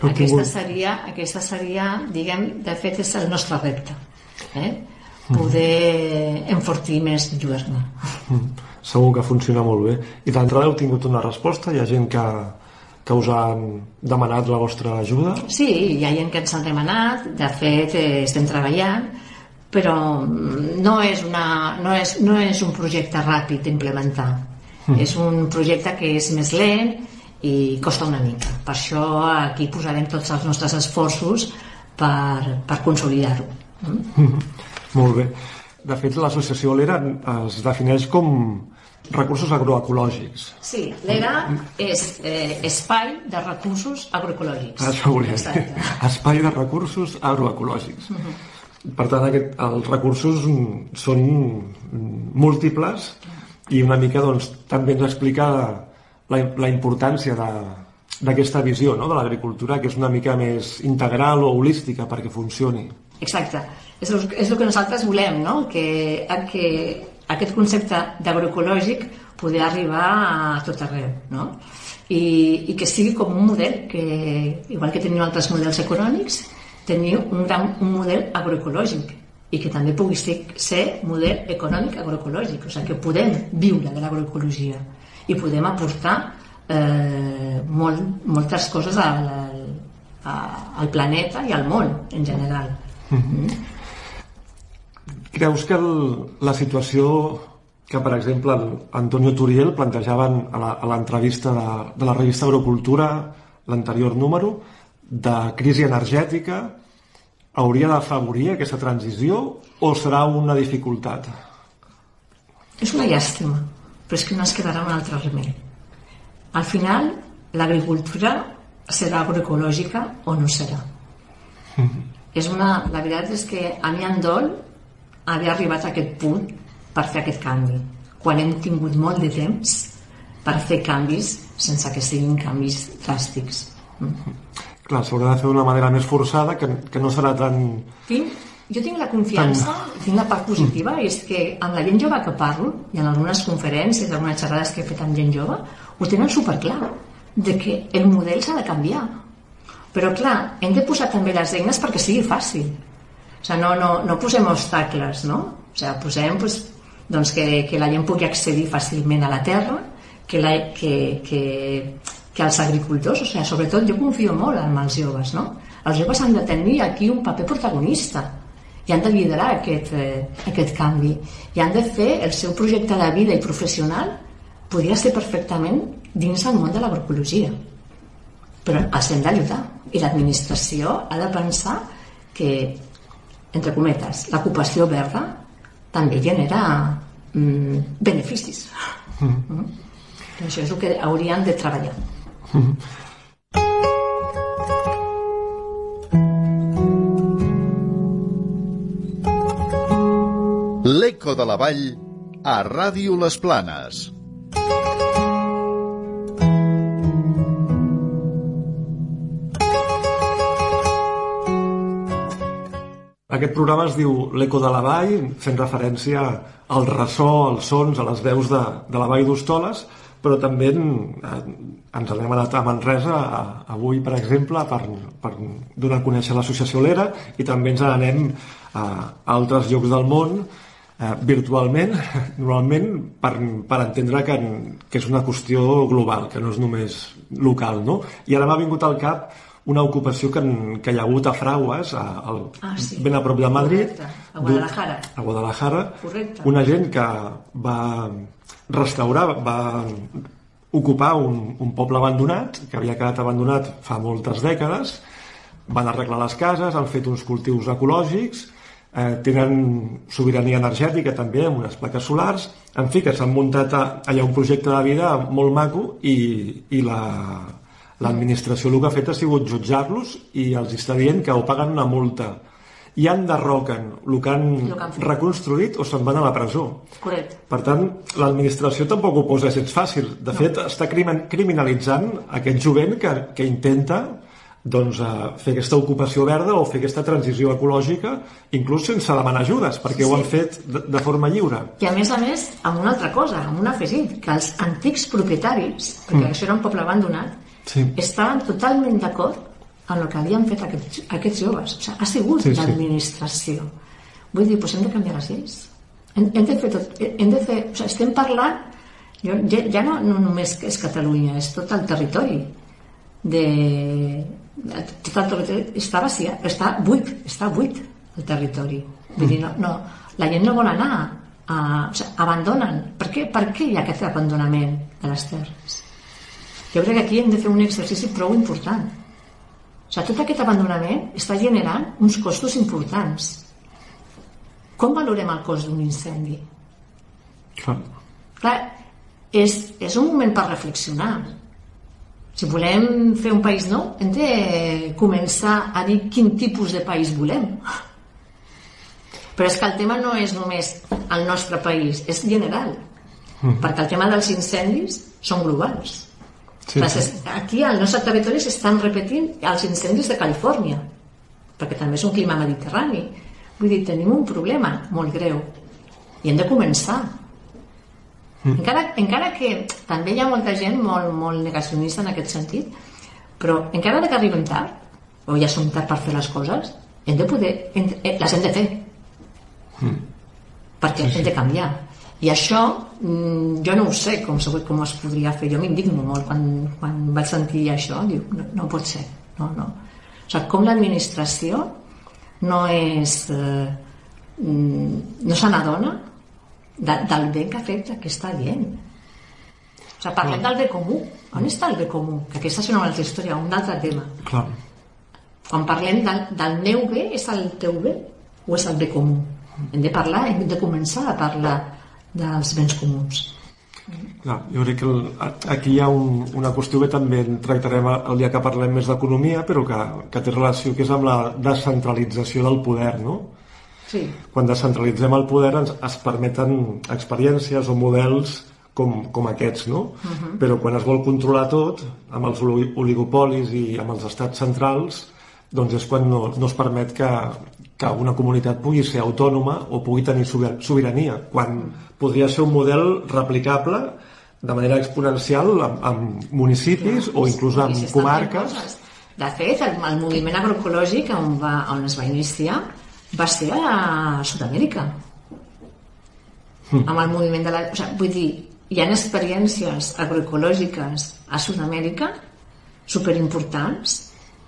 Aquesta tingut- seria, aquesta seria, diguem, de fet és el nostre repte. Eh? Poder enfortir més Lluerna. Segur que funciona molt bé. I d'entrada heu tingut una resposta? Hi ha gent que, que us ha demanat la vostra ajuda? Sí, hi ha gent que ens han demanat, de fet eh, estem treballant, però mm, no és, una, no és, no és un projecte ràpid d'implementar. És un projecte que és més lent i costa una mica. Per això aquí posarem tots els nostres esforços per, per consolidar-ho. Molt bé. De fet, l'associació l'ERA es defineix com recursos agroecològics. Sí, l'ERA és eh, espai de recursos agroecològics. Això volia dir. Exacte. Espai de recursos agroecològics. Per tant, aquest, els recursos són múltiples i una mica doncs, també ens explica la, la importància de d'aquesta visió no? de l'agricultura que és una mica més integral o holística perquè funcioni. Exacte. És el, és el que nosaltres volem, no? que, que aquest concepte d'agroecològic poder arribar a tot arreu. No? I, I que sigui com un model que, igual que teniu altres models econòmics, teniu un, gran, un model agroecològic i que també pugui ser, ser model econòmic agroecològic, o sigui que podem viure de l'agroecologia i podem aportar eh, molt, moltes coses al, al, al planeta i al món en general. Creus que el, la situació que, per exemple, el Antonio Turiel plantejaven a l'entrevista de, de la revista Agrocultura, l'anterior número, de crisi energètica, hauria d'afavorir aquesta transició o serà una dificultat? És una llàstima, però és que no ens quedarà un altre remei. Al final, l'agricultura serà agroecològica o no serà. És una, la veritat és que a mi em dol haver arribat a aquest punt per fer aquest canvi, quan hem tingut molt de temps per fer canvis sense que siguin canvis dràstics. Clar, s'haurà de fer d'una manera més forçada, que, que no serà tan... Tinc, jo tinc la confiança, tinc la part positiva, i és que amb la gent jove que parlo, i en algunes conferències, algunes xerrades que he fet amb gent jove, ho tenen superclar, de que el model s'ha de canviar. Però clar, hem de posar també les eines perquè sigui fàcil. O sigui, no, no, no posem obstacles, no? O sigui, posem pues, doncs que, que la gent pugui accedir fàcilment a la terra, que, la, que, que, que els agricultors, o sigui, sobretot jo confio molt en els joves, no? Els joves han de tenir aquí un paper protagonista i han de liderar aquest, eh, aquest canvi i han de fer el seu projecte de vida i professional podria ser perfectament dins el món de l'agroecologia però els hem d'ajudar i l'administració ha de pensar que entre cometes, l'ocupació verda també genera mm, beneficis mm. això és el que haurien de treballar L'Eco de la Vall a Ràdio Les Planes. Aquest programa es diu L'Eco de la Vall, fent referència al ressò, als sons, a les veus de, de la Vall d'Hostoles, però també eh, ens n'hem anat a Manresa a, avui, per exemple, per, per donar a conèixer l'associació Lera i també ens n'anem a altres llocs del món eh, virtualment, normalment per, per entendre que, que és una qüestió global, que no és només local, no? I ara m'ha vingut al cap una ocupació que, que hi ha hagut a Frauas, a, al, Ah, sí. ben a prop de Madrid, Correcte, a Guadalajara. a Guadalajara, Correcte. una gent que va restaurar, va ocupar un, un poble abandonat, que havia quedat abandonat fa moltes dècades, van arreglar les cases, han fet uns cultius ecològics, eh, tenen sobirania energètica també amb unes plaques solars, en fi, que s'han muntat a, allà un projecte de vida molt maco i, i la, l'administració el que ha fet ha sigut jutjar-los i els està dient que o paguen una multa i enderroquen el que han, Lo que han fet. reconstruït o se'n van a la presó. correcte Per tant, l'administració tampoc ho posa gens fàcil. De fet, està crimin- criminalitzant aquest jovent que, que intenta doncs, eh, fer aquesta ocupació verda o fer aquesta transició ecològica, inclús sense demanar ajudes, perquè ho han fet de, de forma lliure. I a més a més, amb una altra cosa, amb un afegit, que els antics propietaris, perquè això era un poble abandonat, Sí. estaven totalment d'acord en el que havien fet aquests, aquests joves. O sigui, ha sigut Sí, sí, sí. l'administració. Vull dir, doncs hem de canviar les lleis. Hem, hem de fer tot, hem de fer, o sigui, estem parlant, jo, ja, ja no, no només és Catalunya, és tot el territori de, de tot el territori està vaciat, està buit, està buit el territori. Vull dir, no, no, la gent no vol anar a, o sigui, abandonen. Per què, per què hi ha aquest abandonament de les terres? Jo crec que aquí hem de fer un exercici prou important. O sigui, tot aquest abandonament està generant uns costos importants. Com valorem el cost d'un incendi? Clar. Clar, és, és un moment per reflexionar. Si volem fer un país nou, hem de començar a dir quin tipus de país volem. Però és que el tema no és només el nostre país, és general. Perquè el tema dels incendis són globals. Sí, Clar, sí. Aquí al nostre territori s'estan repetint els incendis de Califòrnia, perquè també és un clima mediterrani. Vull dir, tenim un problema molt greu i hem de començar. Encara, encara que també hi ha molta gent molt, molt negacionista en aquest sentit, però encara que arribem tard, o ja som tard per fer les coses, hem de poder, hem, eh, les hem de fer. Perquè hem de canviar. I això, mm, jo no ho sé com, com es podria fer. Jo m'indigno molt quan, quan vaig sentir això. Dic, no, no pot ser. No, no. O sigui, com l'administració no és... Eh, mm, no se n'adona de, del bé que ha fet aquesta gent. O sigui, parlem del bé comú. On està el bé comú? Que aquesta és una altra història, un altre tema. Clar. Quan parlem del, del meu bé, és el teu bé o és el bé comú? Hem de parlar, hem de començar a parlar dels béns comuns. Clar, jo crec que el, aquí hi ha un, una qüestió que també en tractarem el dia que parlem més d'economia, però que, que té relació que és amb la descentralització del poder, no? Sí. Quan descentralitzem el poder ens, es permeten experiències o models com, com aquests, no? Però quan es vol controlar tot, amb els oli- oligopolis i amb els estats centrals, doncs és quan no, no es permet que, que una comunitat pugui ser autònoma o pugui tenir sobirania, quan podria ser un model replicable de manera exponencial amb, amb municipis o inclús amb comarques. De fet, el, el moviment agroecològic on, va, on es va iniciar va ser a Sud-amèrica. Amb el moviment de la... O sigui, vull dir, hi ha experiències agroecològiques a Sud-amèrica superimportants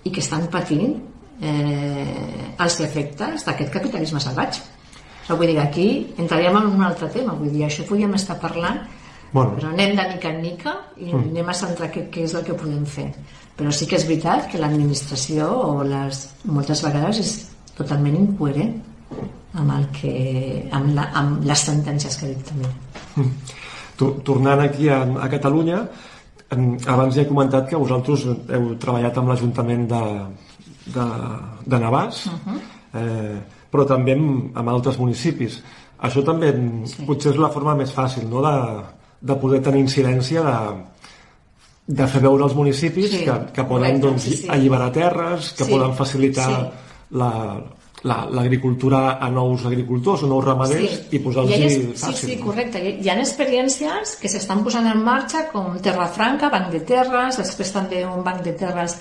i que estan patint eh, els efectes d'aquest capitalisme salvatge. O sigui, vull dir, aquí entraríem en un altre tema, vull dir, això podríem estar parlant Bueno. però anem de mica en mica i anem a centrar què, què és el que podem fer. Però sí que és veritat que l'administració o les, moltes vegades és totalment incoherent amb, el que, amb, la, amb les sentències que dictamina. To- Tornant aquí a, a Catalunya, abans ja he comentat que vosaltres heu treballat amb l'Ajuntament de, de, de Navàs, eh, però també amb, amb altres municipis. Això també Sí. potser és la forma més fàcil no? de, de poder tenir incidència, de, de fer veure als municipis Sí, que, que poden correcte, doncs, sí, sí. alliberar terres, que Sí, poden facilitar sí. la la- l'agricultura a nous agricultors o nous ramaders i posar-los I hi ha- sí, fàcil. sí, correcte. Hi ha experiències que s'estan posant en marxa com Terra Franca, Banc de Terres, després també un banc de terres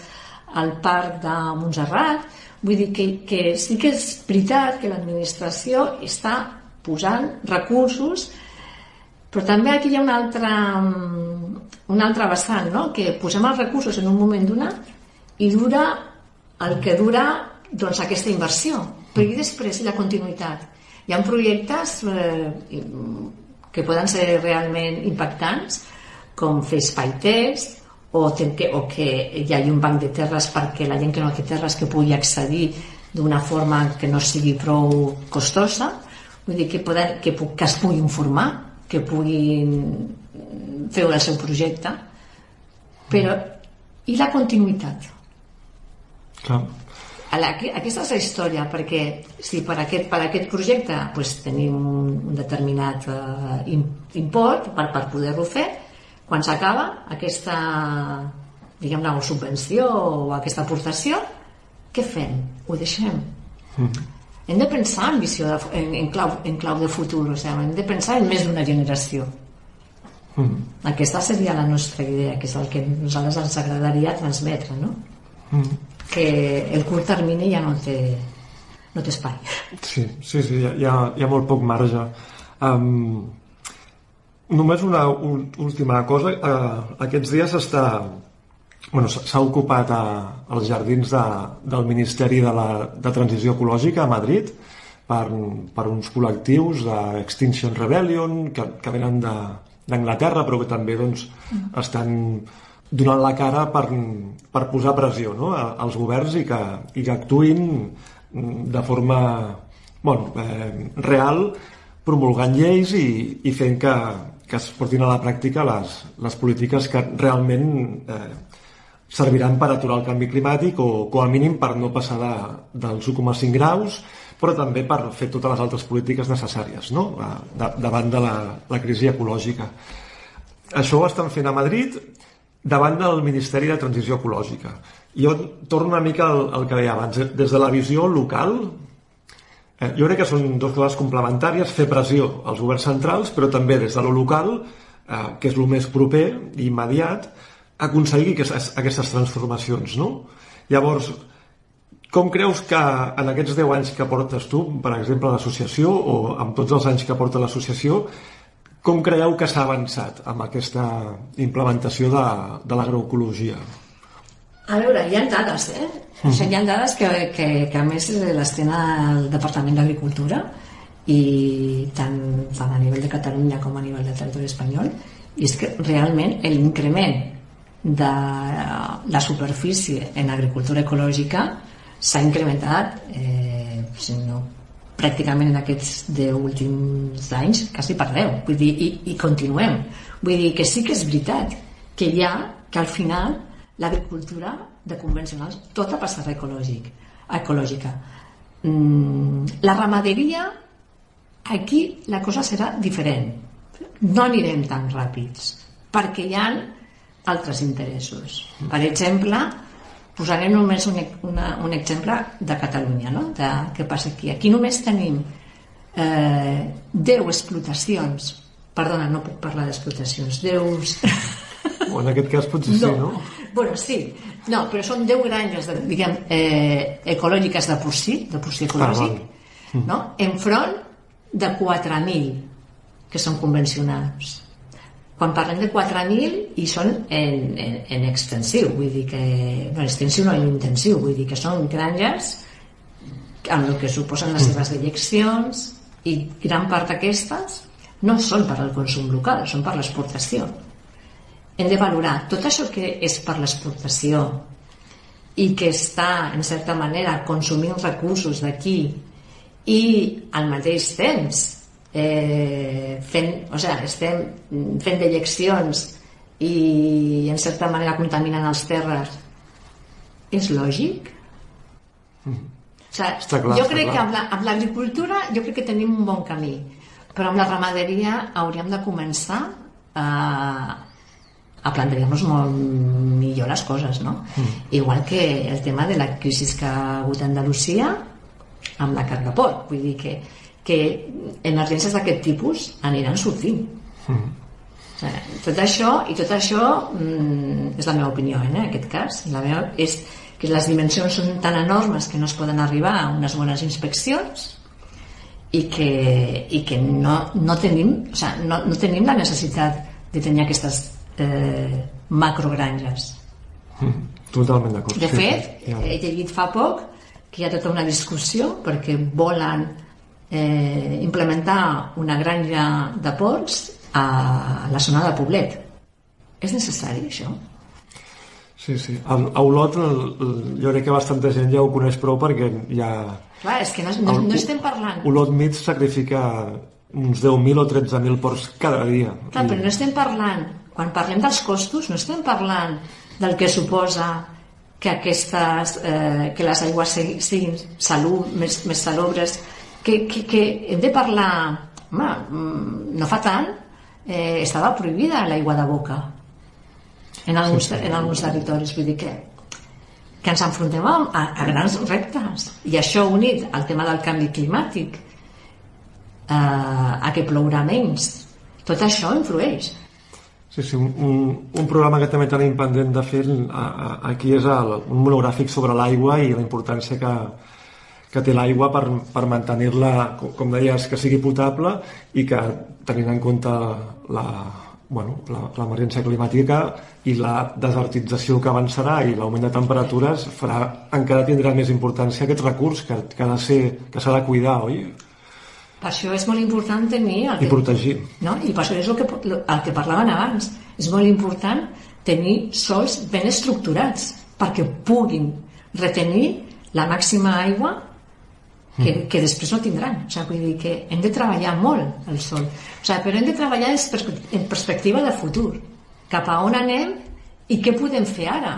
al parc de Montserrat. Vull dir que, que sí que és veritat que l'administració està posant recursos però també aquí hi ha un altre, mm, un altre vessant, no? que posem els recursos en un moment donat i dura el que dura doncs, aquesta inversió. Però i després, la continuïtat? Hi ha projectes eh, que poden ser realment impactants, com fer espai test, o, que, o que hi hagi un banc de terres perquè la gent que no té terres que pugui accedir d'una forma que no sigui prou costosa, vull dir que, poden, que, que es pugui informar, que puguin fer el seu projecte, però i la continuïtat? Clar. Aquesta és la història, perquè si per aquest, per aquest projecte pues, tenim un, un determinat eh, im- import per, per poder-lo fer, quan s'acaba aquesta diguem-ne, o subvenció o aquesta aportació, què fem? Ho deixem? Hem de pensar en, visió de, en, en, clau, en clau de futur, o sigui, hem de pensar en més d'una generació. Aquesta seria la nostra idea, que és el que a nosaltres ens agradaria transmetre, no? que el curt termini ja no té, no té espai. Sí, sí, sí hi, ha, hi ha molt poc marge. Um, només una un, última cosa. Uh, aquests dies està bueno, s'ha ocupat a, als jardins de, del Ministeri de, la, de Transició Ecològica a Madrid per, per uns col·lectius d'Extinction Rebellion que, que venen d'Anglaterra però que també doncs, estan donant la cara per, per posar pressió no? als governs i que, i que actuïn de forma bueno, eh, real promulgant lleis i, i fent que, que es portin a la pràctica les, les polítiques que realment eh, serviran per aturar el canvi climàtic o com a mínim per no passar de, dels 1,5 graus però també per fer totes les altres polítiques necessàries no? de, davant de la, la crisi ecològica. Això ho estan fent a Madrid davant del Ministeri de Transició Ecològica. Jo torno una mica al, al que deia abans. Des de la visió local, eh, jo crec que són dues coses complementàries, fer pressió als governs centrals, però també des de lo local, eh, que és el més proper i immediat, aconseguir aquestes, aquestes transformacions. No? Llavors, com creus que en aquests 10 anys que portes tu, per exemple, a l'associació, o amb tots els anys que porta l'associació, com creieu que s'ha avançat amb aquesta implementació de, de l'agroecologia? A veure, hi ha dades, eh? Mm. Sigui, hi ha dades que, que, que a més les tenen el Departament d'Agricultura i tant, tant a nivell de Catalunya com a nivell del territori espanyol i és que realment l'increment de la superfície en agricultura ecològica s'ha incrementat eh, si no, pràcticament en aquests 10 últims anys quasi per 10 vull dir, i, i continuem vull dir que sí que és veritat que hi ha que al final l'agricultura de convencionals tota passarà ecològic, ecològica. Mm, la ramaderia aquí la cosa serà diferent. No anirem tan ràpids perquè hi ha altres interessos. Per exemple Posarem només un, una, un exemple de Catalunya, no? de què passa aquí. Aquí només tenim eh, 10 explotacions, perdona, no puc parlar d'explotacions, 10... O en aquest cas potser no. sí, no? Bueno, sí, no, però són 10 granges, de, diguem, eh, ecològiques de porcí, de porcí ecològic, ah, no? enfront de 4.000 que són convencionals quan parlem de 4.000 i són en, en, en extensiu vull dir que, no en extensiu no en intensiu vull dir que són granges amb el que suposen les seves dejeccions i gran part d'aquestes no són per al consum local, són per l'exportació hem de valorar tot això que és per l'exportació i que està en certa manera consumint recursos d'aquí i al mateix temps eh, fent, o sigui, estem fent dejeccions i en certa manera contaminant els terres és lògic? Mm. O sigui, clar, jo crec clar. que amb l'agricultura la, jo crec que tenim un bon camí però amb la ramaderia hauríem de començar a, a plantejar-nos molt millor les coses no? Mm. igual que el tema de la crisi que ha hagut a Andalusia amb la carn de porc vull dir que que emergències d'aquest tipus aniran sortint. Mm. O sigui, tot això, i tot això mm, és la meva opinió, eh, en aquest cas. La meva és que les dimensions són tan enormes que no es poden arribar a unes bones inspeccions i que, i que no, no, tenim, o sigui, no, no tenim la necessitat de tenir aquestes eh, macrogranges. Totalment d'acord. De fet, sí, ja. he llegit fa poc que hi ha tota una discussió perquè volen eh, implementar una granja de porcs a la zona de Poblet. És necessari, això? Sí, sí. A, a Olot el, el, jo crec que bastanta gent ja ho coneix prou perquè ja... Clar, és que no, no, no estem parlant... Olot mig sacrifica uns 10.000 o 13.000 porcs cada dia. Clar, però no estem parlant, quan parlem dels costos, no estem parlant del que suposa que aquestes, eh, que les aigües siguin salut, més, més salobres, que, que, que hem de parlar... Home, mm, no fa tant eh, estava prohibida l'aigua de boca en alguns, sí, sí. en alguns territoris. Vull dir que, que ens enfrontem a, a grans reptes. I això unit al tema del canvi climàtic, eh, a que plourà menys, tot això influeix. Sí, sí, un, un, programa que també tenim pendent de fer a, a, aquí és el, un monogràfic sobre l'aigua i la importància que, que té l'aigua per, per mantenir-la, com, com deies, que sigui potable i que, tenint en compte la, bueno, l'emergència climàtica i la desertització que avançarà i l'augment de temperatures farà, encara tindrà més importància aquest recurs que, que ha de ser, que s'ha de cuidar, oi? Per això és molt important tenir... El que, I protegir. No? I per això és el que, el que parlaven abans. És molt important tenir sols ben estructurats perquè puguin retenir la màxima aigua que, mm. que després no tindran. O sigui, vull dir que hem de treballar molt el sol. O sigui, però hem de treballar en perspectiva de futur. Cap a on anem i què podem fer ara.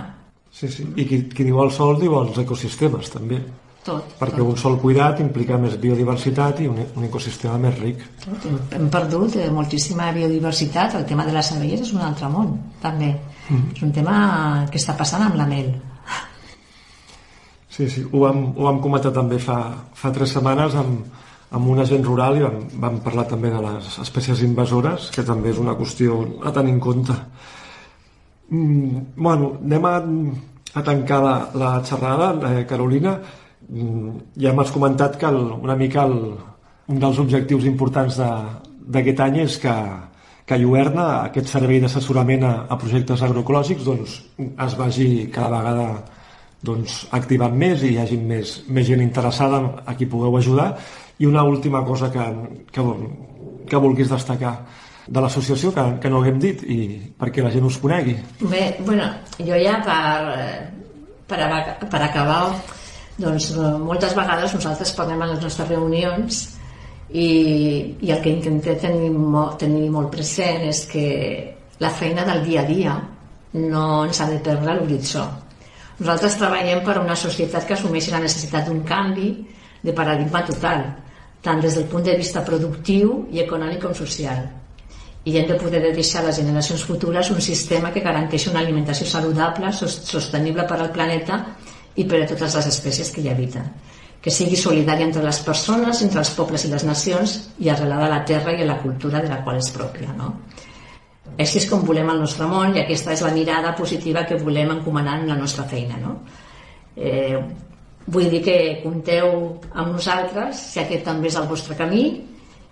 Sí, sí. I qui, qui diu el sol diu els ecosistemes, també. Tot. Perquè tot. un sol cuidat implica més biodiversitat i un, un ecosistema més ric. Tot. Hem perdut eh, moltíssima biodiversitat. El tema de les abelles és un altre món, també. Mm. És un tema que està passant amb la mel. Sí, sí. Ho vam, ho vam comentar també fa, fa tres setmanes amb, amb un agent rural i vam, vam parlar també de les espècies invasores, que també és una qüestió a tenir en compte. Mm, bueno, anem a, a tancar la, la xerrada, eh, Carolina. Mm, ja m'has comentat que el, una mica el, un dels objectius importants d'aquest any és que, que Lluerna, aquest servei d'assessorament a, a projectes agroecològics, doncs, es vagi cada vegada doncs, activant més i hi hagi més, més gent interessada a qui pugueu ajudar. I una última cosa que, que, que vulguis destacar de l'associació que, que no haguem dit i perquè la gent us conegui. Bé, bueno, jo ja per, per, per acabar doncs eh, moltes vegades nosaltres parlem a les nostres reunions i, i el que intentem tenir, mo, tenir molt present és que la feina del dia a dia no ens ha de perdre l'horitzó. Nosaltres treballem per una societat que assumeixi la necessitat d'un canvi de paradigma total, tant des del punt de vista productiu i econòmic com social. I hem de poder deixar a les generacions futures un sistema que garanteixi una alimentació saludable, sostenible per al planeta i per a totes les espècies que hi habiten que sigui solidària entre les persones, entre els pobles i les nacions i arrelada a la terra i a la cultura de la qual és pròpia. No? Així és com volem el nostre món i aquesta és la mirada positiva que volem encomanar en la nostra feina. No? Eh, vull dir que compteu amb nosaltres si aquest també és el vostre camí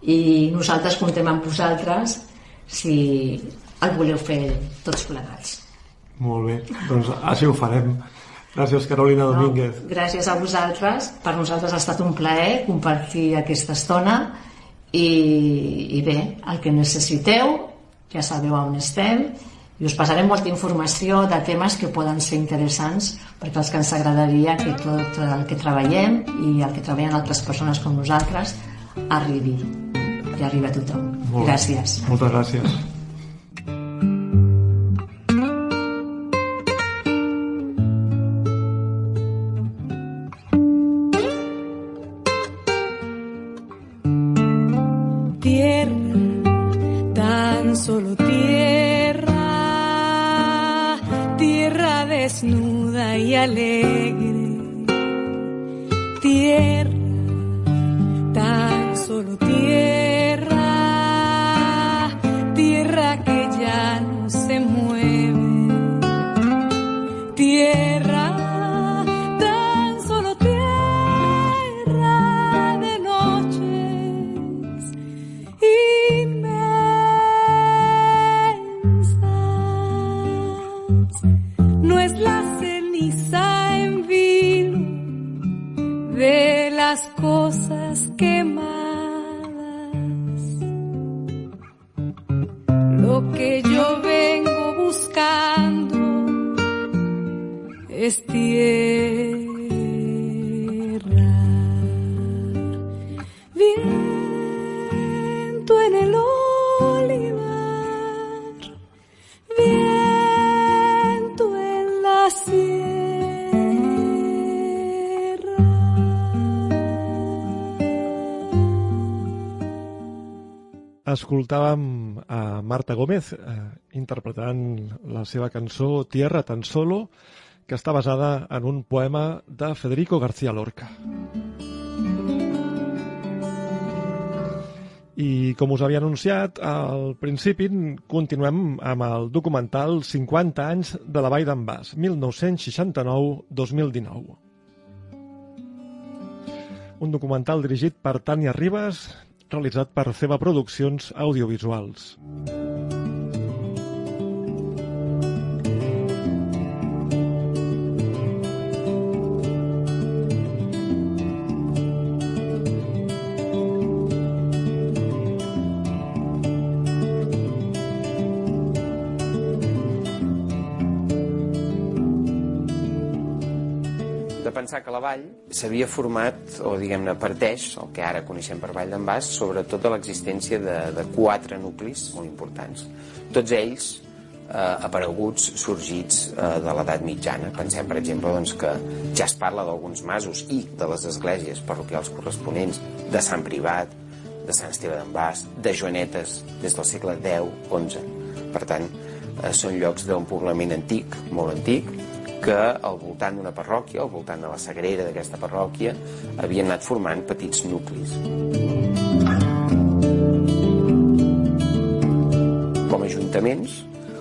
i nosaltres comptem amb vosaltres si el voleu fer tots plegats. Molt bé, doncs així ho farem. Gràcies, Carolina Domínguez. No, gràcies a vosaltres. Per nosaltres ha estat un plaer compartir aquesta estona i, i bé, el que necessiteu, ja sabeu on estem, i us passarem molta informació de temes que poden ser interessants perquè els que ens agradaria que tot el que treballem i el que treballen altres persones com nosaltres arribi i arribi a tothom. Molt gràcies. Moltes gràcies. alegre. Escoltàvem a Marta Gómez eh, interpretant la seva cançó Tierra tan solo, que està basada en un poema de Federico García Lorca. I com us havia anunciat al principi, continuem amb el documental 50 anys de la Vall d'en Bas, 1969-2019. Un documental dirigit per Tània Ribas, realitzat per Ceba Produccions Audiovisuals. de pensar que la vall s'havia format, o diguem-ne parteix, el que ara coneixem per Vall d'en Bas, sobre tota l'existència de, de quatre nuclis molt importants. Tots ells eh, apareguts, sorgits eh, de l'edat mitjana. Pensem, per exemple, doncs, que ja es parla d'alguns masos i de les esglésies parroquials corresponents, de Sant Privat, de Sant Esteve d'en Bas, de Joanetes des del segle X-XI. Per tant, eh, són llocs d'un poblament antic, molt antic, que al voltant d'una parròquia, al voltant de la sagrera d'aquesta parròquia, havien anat formant petits nuclis. Com a ajuntaments,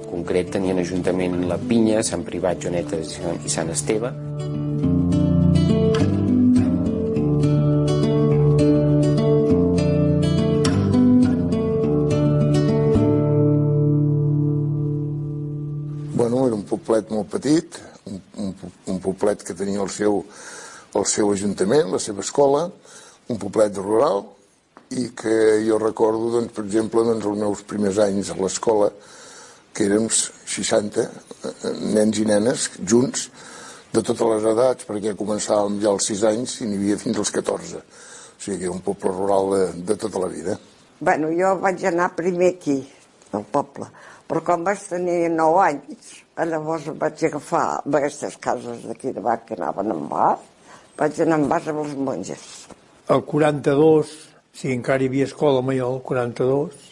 concret tenien ajuntament La Pinya, Sant Privat, Jonetes i Sant Esteve, poblet molt petit, un, poblet que tenia el seu, el seu ajuntament, la seva escola, un poblet rural, i que jo recordo, doncs, per exemple, doncs, els meus primers anys a l'escola, que érem 60 eh, nens i nenes junts, de totes les edats, perquè començàvem ja als 6 anys i n'hi havia fins als 14. O sigui que era un poble rural de, de tota la vida. Bueno, jo vaig anar primer aquí, al poble, però quan vaig tenir 9 anys, llavors em vaig agafar aquestes cases d'aquí baix que anaven en bas, vaig anar en bas amb els monges. El 42, sí, encara hi havia escola a Maiol, 42,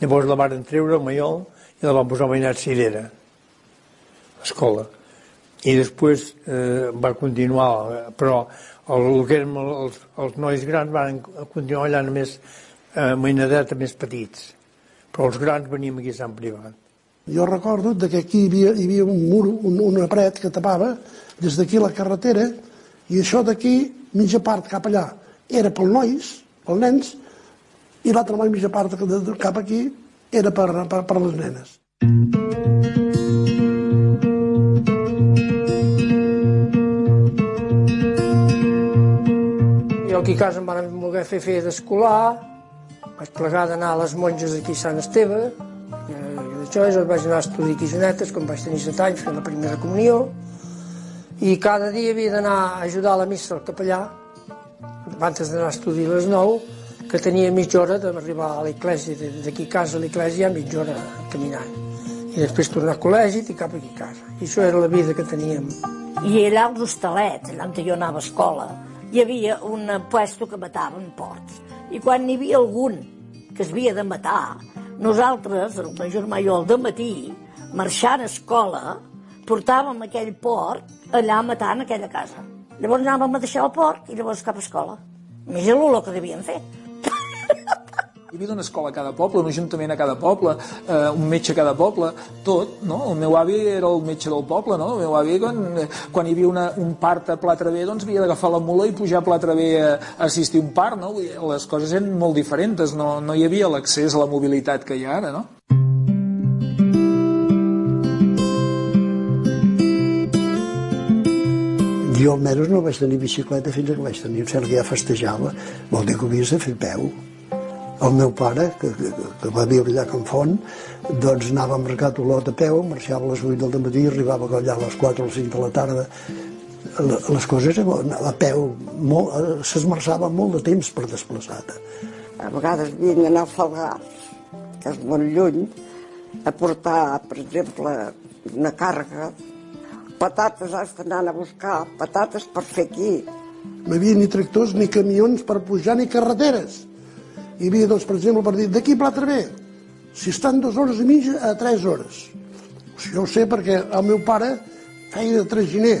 llavors la varen treure a Maiol i la van posar a Mainat Cirera, l'escola. I després eh, va continuar, eh, però el, el que eren els, els nois grans van continuar allà només eh, mainadeta més petits, però els grans veníem aquí a Sant Privat. Jo recordo de que aquí hi havia, hi havia un mur, un, una paret que tapava des d'aquí la carretera i això d'aquí, mitja part cap allà, era pels nois, pels nens, i l'altra mitja part cap aquí era per, per, per les nenes. Jo aquí a casa em van voler fer fer d'escolar, vaig plegar d'anar a les monges aquí a Sant Esteve, i d'això i vaig anar a estudiar aquí a Jonetes, quan vaig tenir 7 anys, fer la primera comunió, i cada dia havia d'anar a ajudar a la missa al capellà, abans d'anar a estudiar a les 9, que tenia mitja hora d'arribar a l'església, d'aquí a casa a l'església, mitja hora caminant. I després tornar al col·legi i cap aquí a casa. I això era la vida que teníem. I allà als hostalets, allà on jo anava a escola, hi havia un puesto que mataven porcs. I quan n'hi havia algun que es havia de matar, nosaltres, el major Maiol, de matí, marxant a escola, portàvem aquell porc allà matant aquella casa. Llavors anàvem a deixar el porc i llavors cap a escola. Imagina l'olor que devien fer. Hi havia una escola a cada poble, un ajuntament a cada poble, eh, un metge a cada poble, tot, no? El meu avi era el metge del poble, no? El meu avi, quan, quan hi havia una, un part a Platravé, doncs havia d'agafar la mula i pujar a Platravé a, a assistir un part, no? Les coses eren molt diferents, no, no hi havia l'accés a la mobilitat que hi ha ara, no? Jo almenys no vaig tenir bicicleta fins que vaig tenir, em sembla que ja festejava, vol dir que ho havies de fer peu. El meu pare, que, que, que va viure allà a Can Font, doncs anava a mercat Olot a peu, marxava a les 8 del matí, arribava allà a les 4 o 5 de la tarda. Les coses a peu, s'esmerçava molt de temps per desplaçar-te. A vegades havien d'anar a Falgars, que és molt lluny, a portar, per exemple, una càrrega patates has d'anar a buscar, patates per fer aquí. No hi havia ni tractors, ni camions per pujar, ni carreteres. Hi havia, doncs, per exemple, per dir, d'aquí a Platravé, si estan dues hores i mitja a tres hores. O sigui, jo ho sé perquè el meu pare feia de traginer,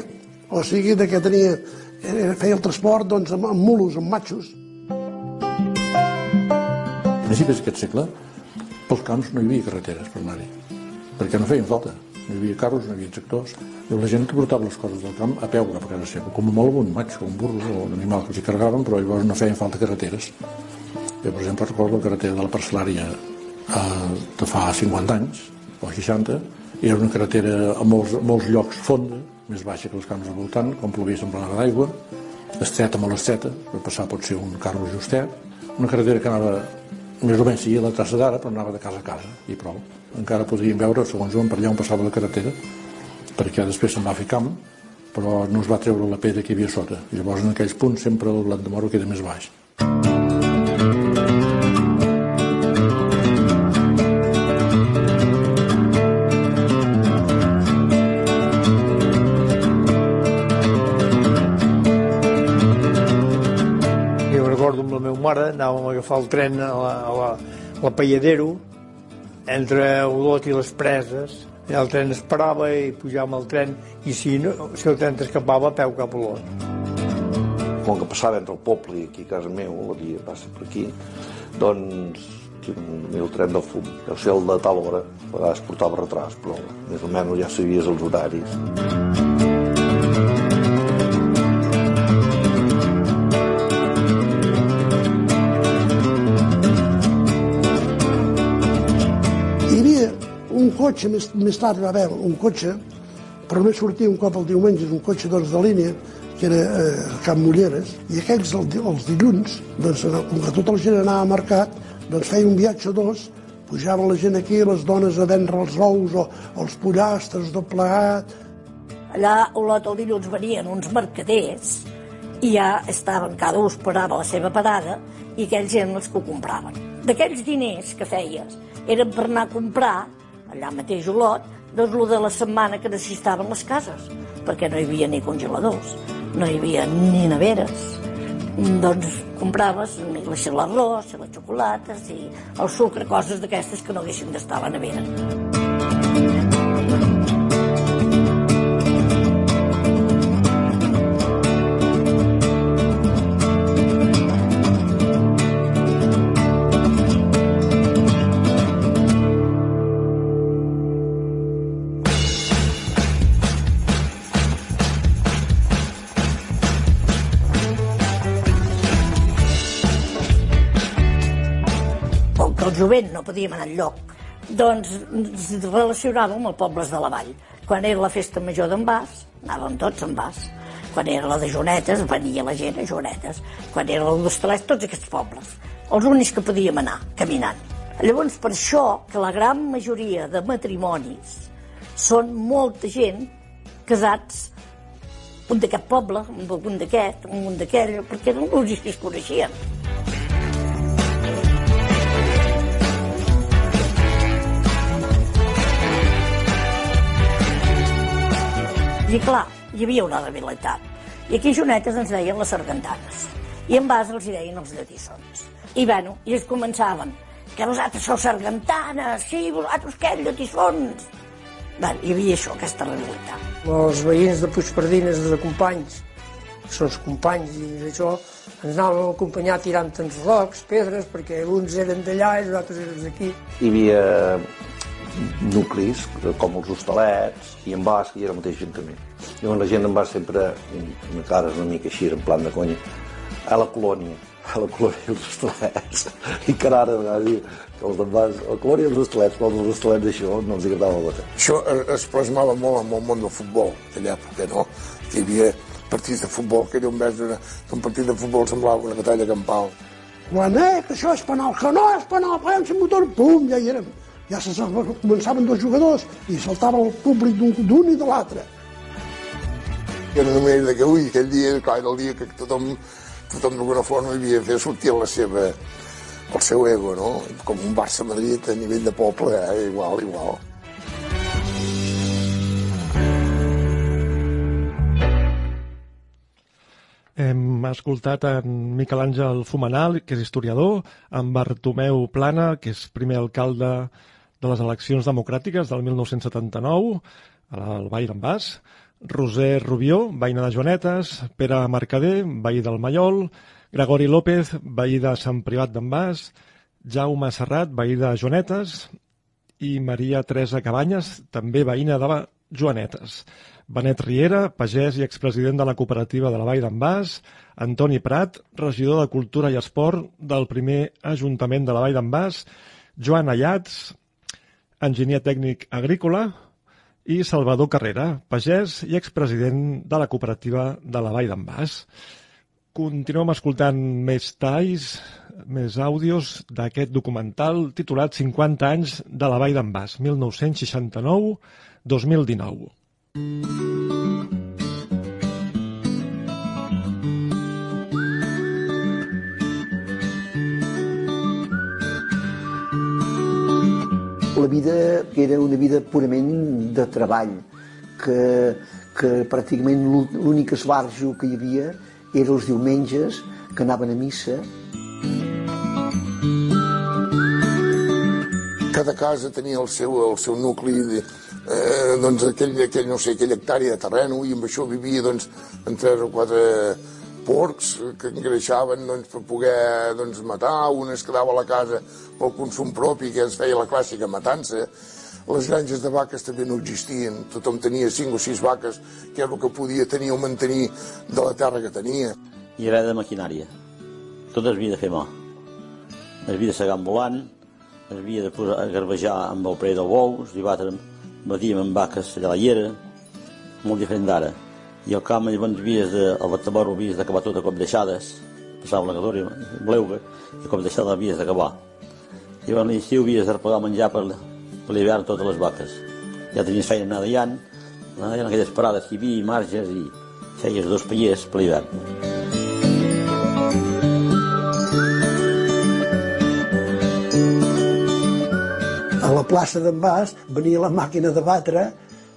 o sigui, de que tenia, feia el transport doncs, amb, amb mulos, amb matxos. principis d'aquest segle, pels camps no hi havia carreteres per anar-hi, perquè no feien falta. No hi havia carros, no hi havia sectors. I la gent que portava les coses del camp a peu cap a casa seva, com a molt un com un burro o un animal que els hi carregaven, però llavors no feien falta carreteres. Jo, per exemple, recordo la carretera de la parcel·lària eh, de fa 50 anys, o 60, i era una carretera a molts, molts llocs fonda, més baixa que els camps al voltant, com plovia semblava d'aigua, estreta molt estreta, per passar pot ser un carro justet, una carretera que anava més o menys seguia la traça d'ara, però anava de casa a casa, i prou. Encara podíem veure, segons on, per allà on passava la carretera, perquè després se'n va fer camp, però no es va treure la pedra que hi havia sota. Llavors en aquells punts sempre el blat de moro queda més baix. Jo mare, anàvem a agafar el tren a la, a la, a la Palladero, entre Olot i les Preses, i el tren es parava i pujàvem al tren, i si, no, si el tren t'escapava, peu cap a Olot. com que passava entre el poble i aquí a casa meu, la via passa per aquí, doncs tenia el tren del fum. Deu ser el de tal hora, a vegades portava retras, però més o menys ja sabies els horaris. Cotxe, més, més tard va haver un cotxe, però només sortia un cop al diumenge, un cotxe doncs, de línia, que era eh, Can Mulleres, i aquells el, els dilluns, doncs, com que tota la gent anava a mercat, doncs feia un viatge o dos, pujava la gent aquí, les dones a vendre els ous o, els pollastres, tot plegat, Allà a Olot el dilluns venien uns mercaders i ja estaven, cada un esperava la seva parada i aquells eren els que ho compraven. D'aquells diners que feies eren per anar a comprar, allà mateix Olot, doncs el de la setmana que necessitaven les cases, perquè no hi havia ni congeladors, no hi havia ni neveres. Doncs compraves l'arròs, les xocolates i el sucre, coses d'aquestes que no haguessin d'estar a la nevera. Jovent no podíem anar enlloc, doncs ens relacionàvem amb els pobles de la vall. Quan era la festa major d'en Bas, anàvem tots en Bas. Quan era la de Jonetes, venia la gent a Jonetes. Quan era la d'Hostalets, tots aquests pobles. Els únics que podíem anar, caminant. Llavors, per això que la gran majoria de matrimonis són molta gent casats un d'aquest poble, un d'aquest, un d'aquell, perquè eren els que es coneixien. I clar, hi havia una debilitat. I aquí Jonetes ens deien les sargantanes. I en Bas els hi deien els lletissons. I bueno, i ells començaven, que vosaltres sou sargantanes, sí, vosaltres què, lletissons? Bueno, hi havia això, aquesta realitat. Els veïns de Puigpardines, els companys, els companys i això, ens anàvem a acompanyar tirant tants rocs, pedres, perquè uns eren d'allà i els altres eren d'aquí. Hi havia nuclis com els hostalets i en Bas i era el mateix ajuntament. Llavors la gent en Bas sempre, una cara una mica així, en plan de conya, a la colònia, a la colònia dels hostalets. I que ara a vegades que els d'en Bas, a la colònia dels hostalets, però els hostalets això no els agradava bater. Això es- plasmava molt amb el món del futbol, aquella època, no? Que hi havia partits de futbol, que era un, vers de, que un partit de futbol semblava una batalla campal. quan, eh, que això és penal, que no és penal, posem el motor, pum, ja hi érem. Ja se començaven dos jugadors i saltava el públic d'un i de l'altre. Era una manera que, ui, aquell dia, clar, era el dia que tothom, tothom d'alguna forma havia de fer sortir la seva, el seu ego, no? Com un Barça-Madrid a nivell de poble, eh? igual, igual. Hem escoltat en Miquel Àngel Fumanal, que és historiador, en Bartomeu Plana, que és primer alcalde de les eleccions democràtiques del 1979, al Vall d'en Bas, Roser Rubió, veïna de Joanetes, Pere Mercader, veí del Mallol, Gregori López, veí de Sant Privat d'en Bas, Jaume Serrat, veí de Joanetes, i Maria Teresa Cabanyes, també veïna de Joanetes. Benet Riera, pagès i expresident de la cooperativa de la Vall d'en Bas, Antoni Prat, regidor de Cultura i Esport del primer Ajuntament de la Vall d'en Bas, Joan Allats, enginyer tècnic agrícola, i Salvador Carrera, pagès i expresident de la cooperativa de la Vall d'en Bas. Continuem escoltant més talls, més àudios d'aquest documental titulat 50 anys de la Vall d'en Bas, 1969-2019. La vida era una vida purament de treball, que, que pràcticament l'únic esbarjo que hi havia era els diumenges que anaven a missa. Cada casa tenia el seu, el seu nucli de, eh, doncs aquell, aquell, no sé, aquella hectàrea de terreno i amb això vivia doncs, en tres o quatre porcs que engreixaven doncs, per poder doncs, matar, un es quedava a la casa pel consum propi, que es feia la clàssica matança. Les granges de vaques també no existien, tothom tenia cinc o sis vaques, que era el que podia tenir o mantenir de la terra que tenia. I era de maquinària, tot es havia de fer mà. Es havia de segar amb volant, es havia de posar, garbejar amb el preu del bou, es havia batíem amb vaques allà a la llera, molt diferent d'ara i al camp llavors havies de, al batamor havies d'acabar tot a cop deixades, passava la gadora bleuga, i a cop deixada havies d'acabar. Llavors a l'estiu havies de repagar menjar per, per l'hivern totes les vaques. Ja tenies feina anar d'allant, anar d'allant aquelles parades que hi havia, marges, i feies dos pallers per l'hivern. A la plaça d'en Bas venia la màquina de batre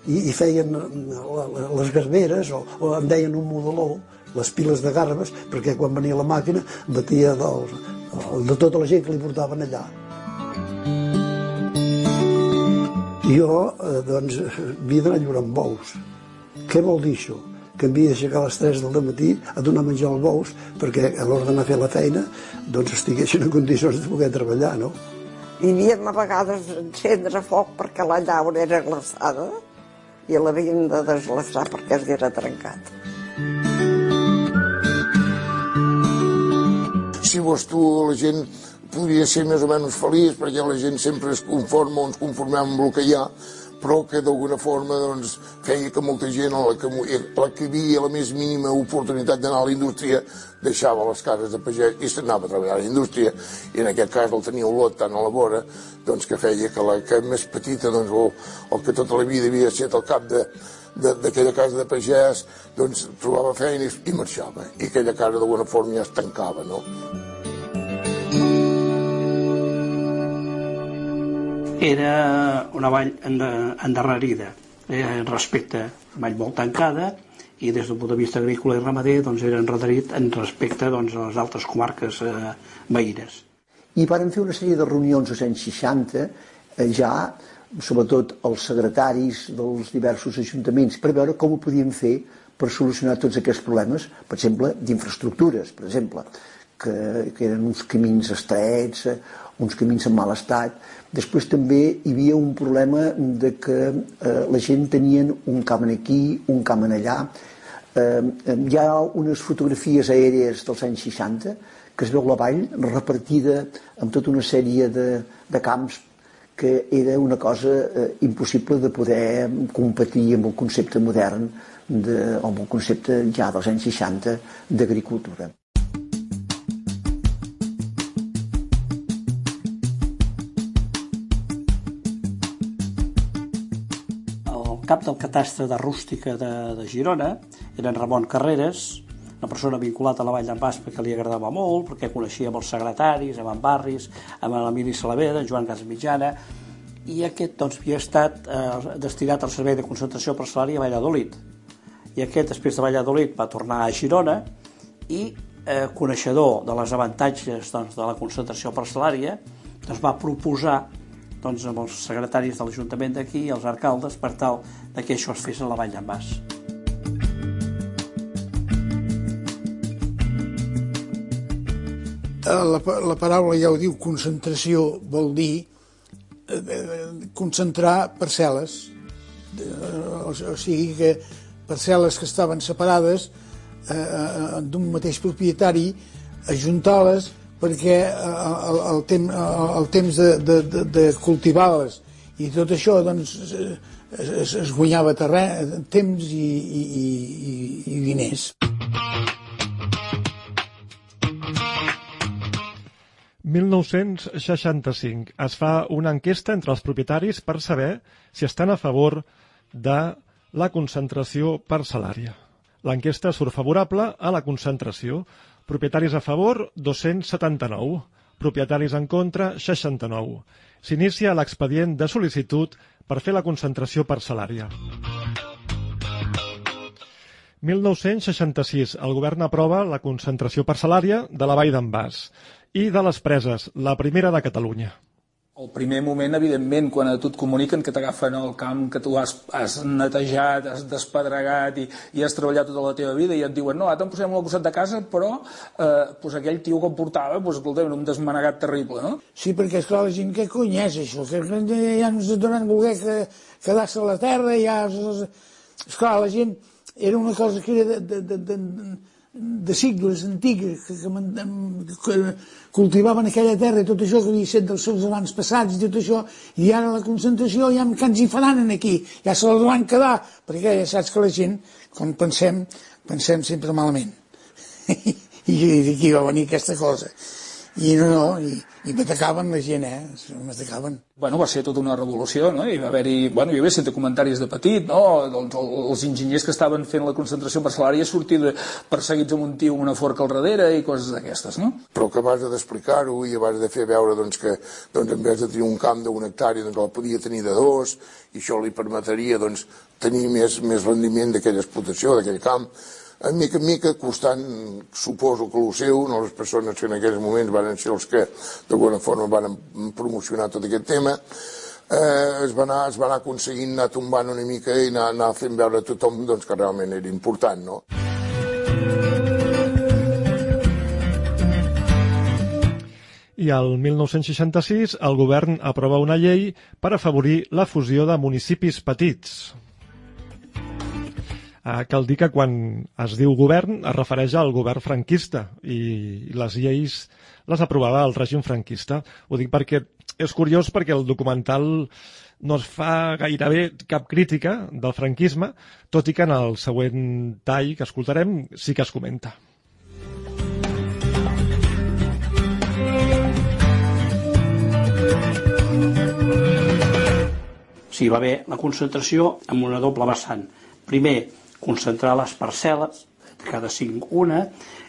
i, i feien les garberes o, o en deien un modeló, les piles de garbes, perquè quan venia la màquina batia del, de tota la gent que li portaven allà. Jo, eh, doncs, havia d'anar lliurant bous. Què vol dir això? que havia d'aixecar a les 3 del matí a donar menjar als bous perquè a l'hora d'anar a fer la feina doncs estiguessin en condicions de poder treballar, no? I havíem a vegades encendre foc perquè la llaura era glaçada i l'havíem de deslaçar perquè es era trencat. Si vols tu, la gent podria ser més o menys feliç perquè la gent sempre es conforma o ens conformem amb el que hi ha, però que d'alguna forma doncs, feia que molta gent, a la que, a la que havia la més mínima oportunitat d'anar a la indústria, deixava les cases de pagès i s'anava a treballar a la indústria, i en aquest cas el tenia Olot tan a la vora, doncs que feia que la que més petita, doncs, o, o que tota la vida havia estat al cap de, d'aquella casa de pagès, doncs trobava feina i, i marxava, i aquella casa d'alguna forma ja es tancava, no? Era una vall endarrerida eh, respecte a vall molt tancada i des del punt de vista agrícola i ramader doncs, era enrederit en respecte doncs, a les altres comarques eh, veïnes. I varen fer una sèrie de reunions als anys 60 eh, ja sobretot els secretaris dels diversos ajuntaments per veure com ho podien fer per solucionar tots aquests problemes, per exemple, d'infraestructures, per exemple, que, que eren uns camins estrets, eh, uns camins en mal estat. Després també hi havia un problema de que eh, la gent tenien un camp aquí, un camp allà. Eh, hi ha unes fotografies aèries dels anys 60 que es veu la vall repartida amb tota una sèrie de, de camps que era una cosa eh, impossible de poder competir amb el concepte modern de, amb el concepte ja dels anys 60 d'agricultura. Cap del catastre de rústica de, de Girona era en Ramon Carreras, una persona vinculada a la Vall d'en Bas perquè li agradava molt, perquè coneixia amb els secretaris, amb en Barris, amb l'Emili Salavera, Joan Gas Mitjana, i aquest doncs, havia estat eh, destinat al servei de concentració salari a Valladolid. I aquest, després de Valladolid, va tornar a Girona i, eh, coneixedor de les avantatges doncs, de la concentració per salària, doncs, va proposar doncs, amb els secretaris de l'Ajuntament d'aquí i els alcaldes per tal de que això es fes a la Vall d'en Bas. la, la paraula ja ho diu, concentració vol dir eh, eh, concentrar parcel·les. Eh, o, o sigui que parcel·les que estaven separades eh, eh, d'un mateix propietari, ajuntar-les perquè el, el, tem, el temps de, de, de, de cultivar-les i tot això doncs, es, es guanyava terreny, temps i, i, i, i diners. 1965 es fa una enquesta entre els propietaris per saber si estan a favor de la concentració parcel·lària. L'enquesta surt favorable a la concentració. Propietaris a favor, 279. Propietaris en contra, 69. S'inicia l'expedient de sol·licitud per fer la concentració parcel·lària. 1966. El govern aprova la concentració parcel·lària de la Vall d'en Bas i de les preses, la primera de Catalunya. El primer moment, evidentment, quan a tu et comuniquen que t'agafen al camp, que tu has, has netejat, has despedregat i, i has treballat tota la teva vida i et diuen, no, ara te'n posem al costat de casa, però eh, pues aquell tio que em portava, pues, escolta, un desmanegat terrible, no? Sí, perquè, esclar, la gent, què cony és això? Que ja no se donen voler que, quedar-se a la terra, ja... Esclar, la gent era una cosa que era de, de, de, de de sigles antigues que, que, que cultivaven aquella terra i tot això que havia set dels seus abans passats i tot això, i ara la concentració ja que ens hi faran aquí, ja se la van quedar, perquè ja saps que la gent, quan pensem, pensem sempre malament. I d'aquí va venir aquesta cosa. I no, no, i, i m'atacaven la gent, eh? M'atacaven. Bueno, va ser tota una revolució, no? I va haver-hi, bueno, hi havia sentit comentaris de petit, no? Doncs els enginyers que estaven fent la concentració parcel·lària sortir de, perseguits amb un tio amb una forca al darrere i coses d'aquestes, no? Però que abans d'explicar-ho i abans de fer veure doncs, que doncs, en vez de tenir un camp d'un hectàrea doncs, el podia tenir de dos i això li permetria doncs, tenir més, més rendiment d'aquella explotació, d'aquell camp, a mica en mica costant, suposo que el seu, no les persones que en aquells moments van ser els que d'alguna forma van promocionar tot aquest tema, eh, es, va anar, es va anar aconseguint anar tombant una mica i anar, anar fent veure a tothom doncs, que realment era important. No? I al 1966 el govern aprova una llei per afavorir la fusió de municipis petits. Eh, cal dir que quan es diu govern es refereix al govern franquista i les lleis les aprovava el règim franquista. Ho dic perquè és curiós perquè el documental no es fa gairebé cap crítica del franquisme, tot i que en el següent tall que escoltarem sí que es comenta. Sí, va haver la concentració amb una doble vessant. Primer, concentrar les parcel·les, cada cinc una,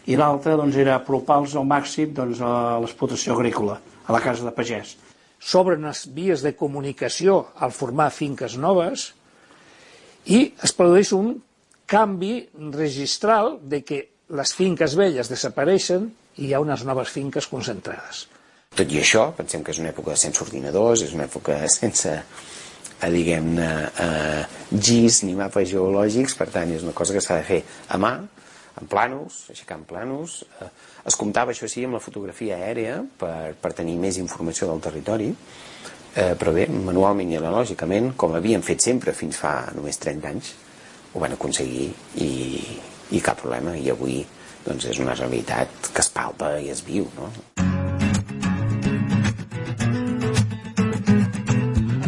i l'altra doncs, era apropar-los al màxim doncs, a l'explotació agrícola, a la casa de pagès. S'obren les vies de comunicació al formar finques noves i es produeix un canvi registral de que les finques velles desapareixen i hi ha unes noves finques concentrades. Tot i això, pensem que és una època sense ordinadors, és una època sense a diguem-ne eh, GIS ni mapes geològics, per tant és una cosa que s'ha de fer a mà, en planos, aixecant planos. Eh, es comptava, això sí, amb la fotografia aèrea per, per tenir més informació del territori, eh, però bé, manualment i analògicament, com havien fet sempre fins fa només 30 anys, ho van aconseguir i, i cap problema. I avui doncs, és una realitat que es palpa i es viu. No?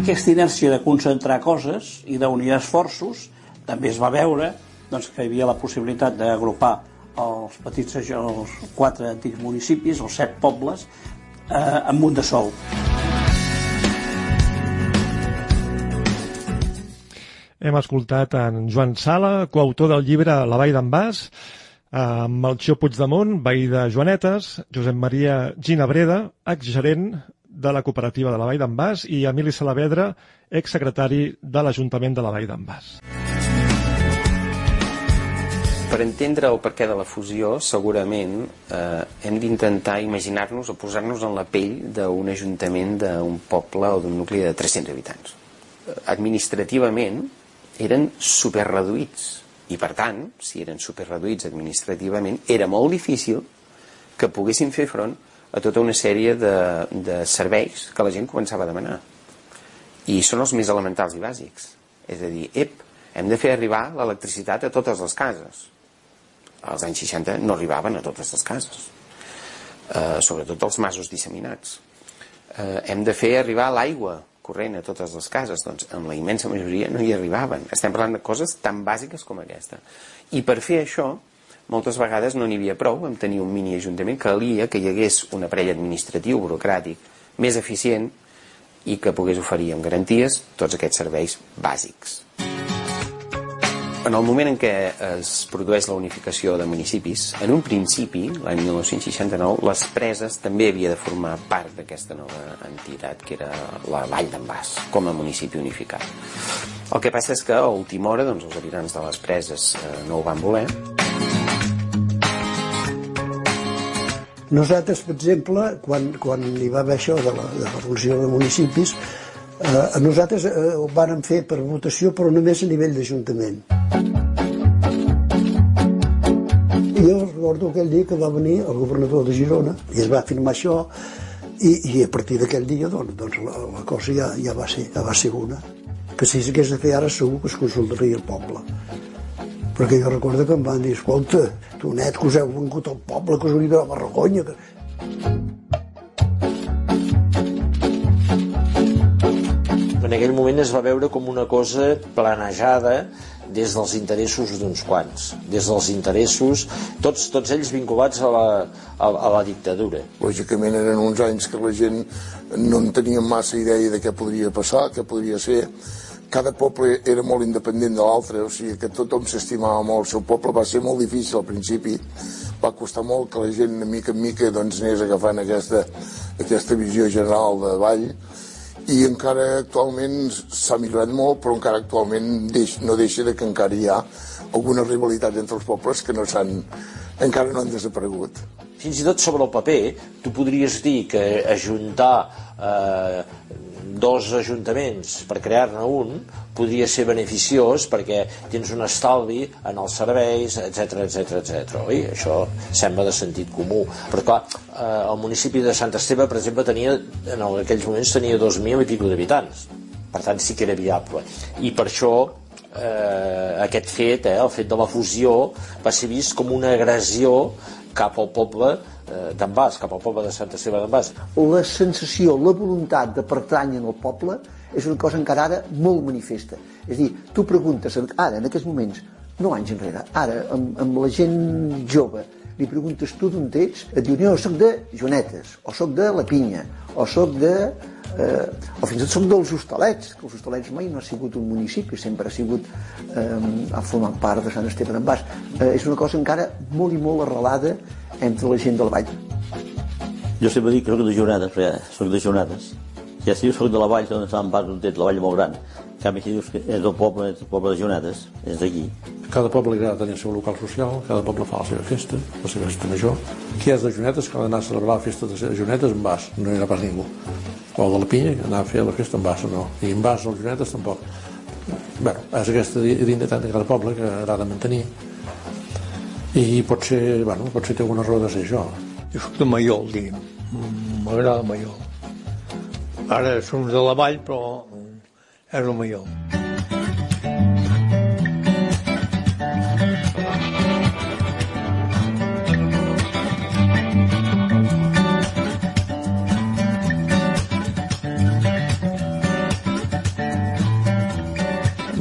Aquesta inèrcia de concentrar coses i d'unir esforços també es va veure doncs, que hi havia la possibilitat d'agrupar els petits, els quatre antics municipis, els set pobles, eh, amb un de sol. Hem escoltat en Joan Sala, coautor del llibre La Vall d'en Bas, amb Melchior Puigdemont, veí de Joanetes, Josep Maria Ginabreda, exgerent de la cooperativa de la Vall d'en Bas i Emili Salavedra, exsecretari de l'Ajuntament de la Vall d'en Bas. Per entendre el perquè de la fusió, segurament eh, hem d'intentar imaginar-nos o posar-nos en la pell d'un ajuntament d'un poble o d'un nucli de 300 habitants. Administrativament eren superreduïts i per tant, si eren superreduïts administrativament, era molt difícil que poguessin fer front a tota una sèrie de, de serveis que la gent començava a demanar. I són els més elementals i bàsics. És a dir, ep, hem de fer arribar l'electricitat a totes les cases. Als anys 60 no arribaven a totes les cases, eh, sobretot als masos disseminats. Eh, hem de fer arribar l'aigua corrent a totes les cases, doncs amb la immensa majoria no hi arribaven. Estem parlant de coses tan bàsiques com aquesta. I per fer això, moltes vegades no n'hi havia prou amb tenir un mini ajuntament, calia que hi hagués un aparell administratiu, burocràtic, més eficient i que pogués oferir amb garanties tots aquests serveis bàsics. En el moment en què es produeix la unificació de municipis, en un principi, l'any 1969, les preses també havia de formar part d'aquesta nova entitat, que era la Vall d'en Bas, com a municipi unificat. El que passa és que a última hora doncs, els habitants de les preses eh, no ho van voler, Nosaltres, per exemple, quan, quan hi va haver això de la, de la revolució de municipis, eh, nosaltres eh, ho vàrem fer per votació, però només a nivell d'Ajuntament. I jo recordo aquell dia que va venir el governador de Girona i es va afirmar això i, i a partir d'aquell dia doncs, doncs la, la cosa ja, ja, va ser, ja va ser una. Que si s'hagués de fer ara segur que es consultaria el poble perquè jo recordo que em van dir, escolta, tu net que us heu vengut al poble, que us hauria de la vergonya. Que... En aquell moment es va veure com una cosa planejada des dels interessos d'uns quants, des dels interessos, tots, tots ells vinculats a la, a, a la dictadura. Lògicament eren uns anys que la gent no en tenia massa idea de què podria passar, què podria ser, cada poble era molt independent de l'altre, o sigui que tothom s'estimava molt el seu poble, va ser molt difícil al principi, va costar molt que la gent, de mica en mica, doncs, anés agafant aquesta, aquesta visió general de Vall, i encara actualment s'ha millorat molt, però encara actualment deix, no deixa de que encara hi ha algunes rivalitats entre els pobles que no s'han encara no han desaparegut. Fins i tot sobre el paper, tu podries dir que ajuntar eh, dos ajuntaments per crear-ne un podria ser beneficiós perquè tens un estalvi en els serveis, etc etc etc. oi? Això sembla de sentit comú. Però clar, eh, el municipi de Sant Esteve, per exemple, tenia, en aquells moments tenia 2.000 i pico d'habitants. Per tant, sí que era viable. I per això eh, aquest fet, eh, el fet de la fusió, va ser vist com una agressió cap al poble eh, d'en Bas, cap al poble de Santa Esteve d'en Bas. La sensació, la voluntat de pertànyer al poble és una cosa encara ara molt manifesta. És dir, tu preguntes, ara, en aquests moments, no anys enrere, ara, amb, amb la gent jove, li preguntes tu d'on ets, et diu, no, soc de Jonetes, o soc de La Pinya, o soc de... Eh, o fins i tot soc dels Hostalets, que els Hostalets mai no ha sigut un municipi, sempre ha sigut eh, ha format part de Sant Esteve d'en Bas. Eh, és una cosa encara molt i molt arrelada entre la gent del vall. Jo sempre dic que soc de Jonades, perquè soc de Jonades. Ja si dius soc de la vall, està en Bas, on té la vall molt gran. En canvi, si dius que és del poble, és del poble de Jonades, és d'aquí. Cada poble li agrada tenir el seu local social, cada poble fa la seva festa, la seva festa major. Qui és de Jonetes, que ha d'anar a celebrar la festa de Jonetes en Bas, no hi ha pas ningú. O de la Pinya, que anar a fer la festa en Bas, no. I en Bas, els Jonetes, tampoc. Bé, és aquesta identitat de cada poble que agrada mantenir. I pot ser, bueno, pot ser té alguna raó de ser això. Jo soc de Maiol, diguem. M'agrada Maiol. Ara som de la vall, però el Maiol.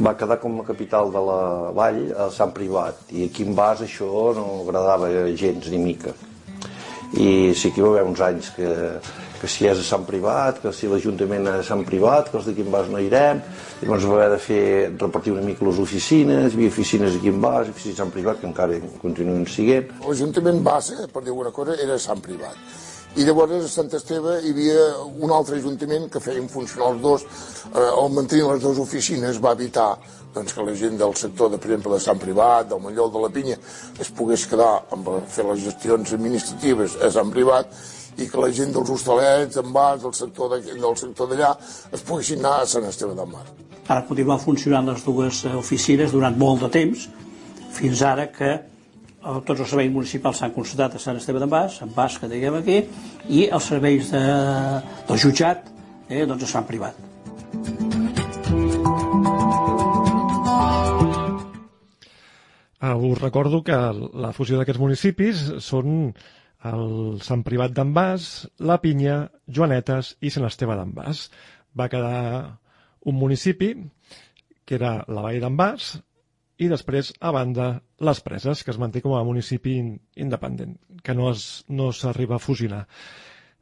va quedar com a capital de la vall a Sant Privat i aquí en Bas això no agradava gens ni mica i sí que hi va haver uns anys que, que si és a Sant Privat, que si l'Ajuntament és a Sant Privat, que els d'aquí en Bas no irem, i llavors va haver de fer, repartir una mica les oficines, hi havia oficines aquí en Bas, oficines a Sant Privat, que encara continuen siguent. L'Ajuntament base, per dir alguna cosa, era Sant Privat. I llavors a Sant Esteve hi havia un altre ajuntament que feien funcionar els dos, eh, el mantenir les dues oficines va evitar doncs, que la gent del sector, de, per exemple, de Sant Privat, del Mallol, de la Pinya, es pogués quedar amb fer les gestions administratives a Sant Privat i que la gent dels hostalets, en Bas, del sector de, del sector d'allà, es poguessin anar a Sant Esteve del Mar. Ara continuen funcionant les dues eh, oficines durant molt de temps, fins ara que eh, tots els serveis municipals s'han constatat a Sant Esteve d'en Bas, en Bas, que diguem aquí, i els serveis de, del jutjat eh, doncs es fan privat. Uh, us recordo que la fusió d'aquests municipis són el Sant Privat d'en Bas, La Pinya, Joanetes i Sant Esteve d'en Bas. Va quedar un municipi que era la Vall d'en Bas i després, a banda, les Preses, que es manté com a municipi independent, que no s'arriba no a fusionar.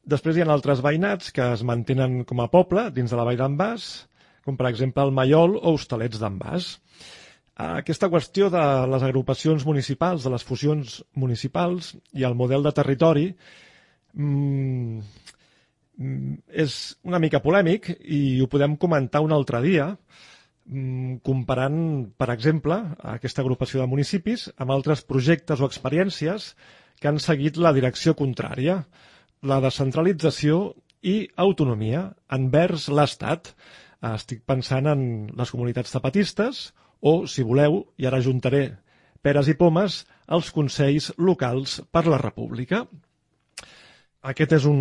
Després hi ha altres veïnats que es mantenen com a poble dins de la Vall d'en Bas, com per exemple el Maiol o Hostalets d'en Bas. Aquesta qüestió de les agrupacions municipals, de les fusions municipals i el model de territori mmm, és una mica polèmic i ho podem comentar un altre dia mmm, comparant, per exemple, aquesta agrupació de municipis amb altres projectes o experiències que han seguit la direcció contrària, la descentralització i autonomia envers l'Estat. Estic pensant en les comunitats zapatistes o, si voleu, i ara juntaré peres i pomes, els Consells Locals per la República. Aquest és un,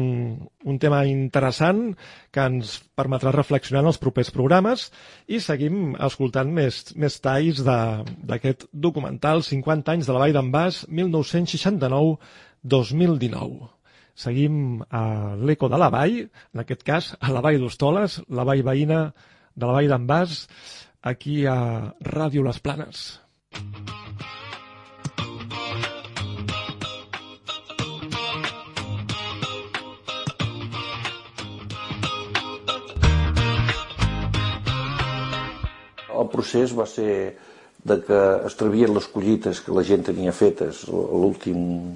un tema interessant que ens permetrà reflexionar en els propers programes i seguim escoltant més, més talls d'aquest documental 50 anys de la Vall d'en Bas 1969-2019. Seguim a l'Eco de la Vall, en aquest cas a la Vall d'Hostoles, la vall veïna de la Vall d'en Bas, aquí a Ràdio Les Planes. El procés va ser de que es trevien les collites que la gent tenia fetes l'últim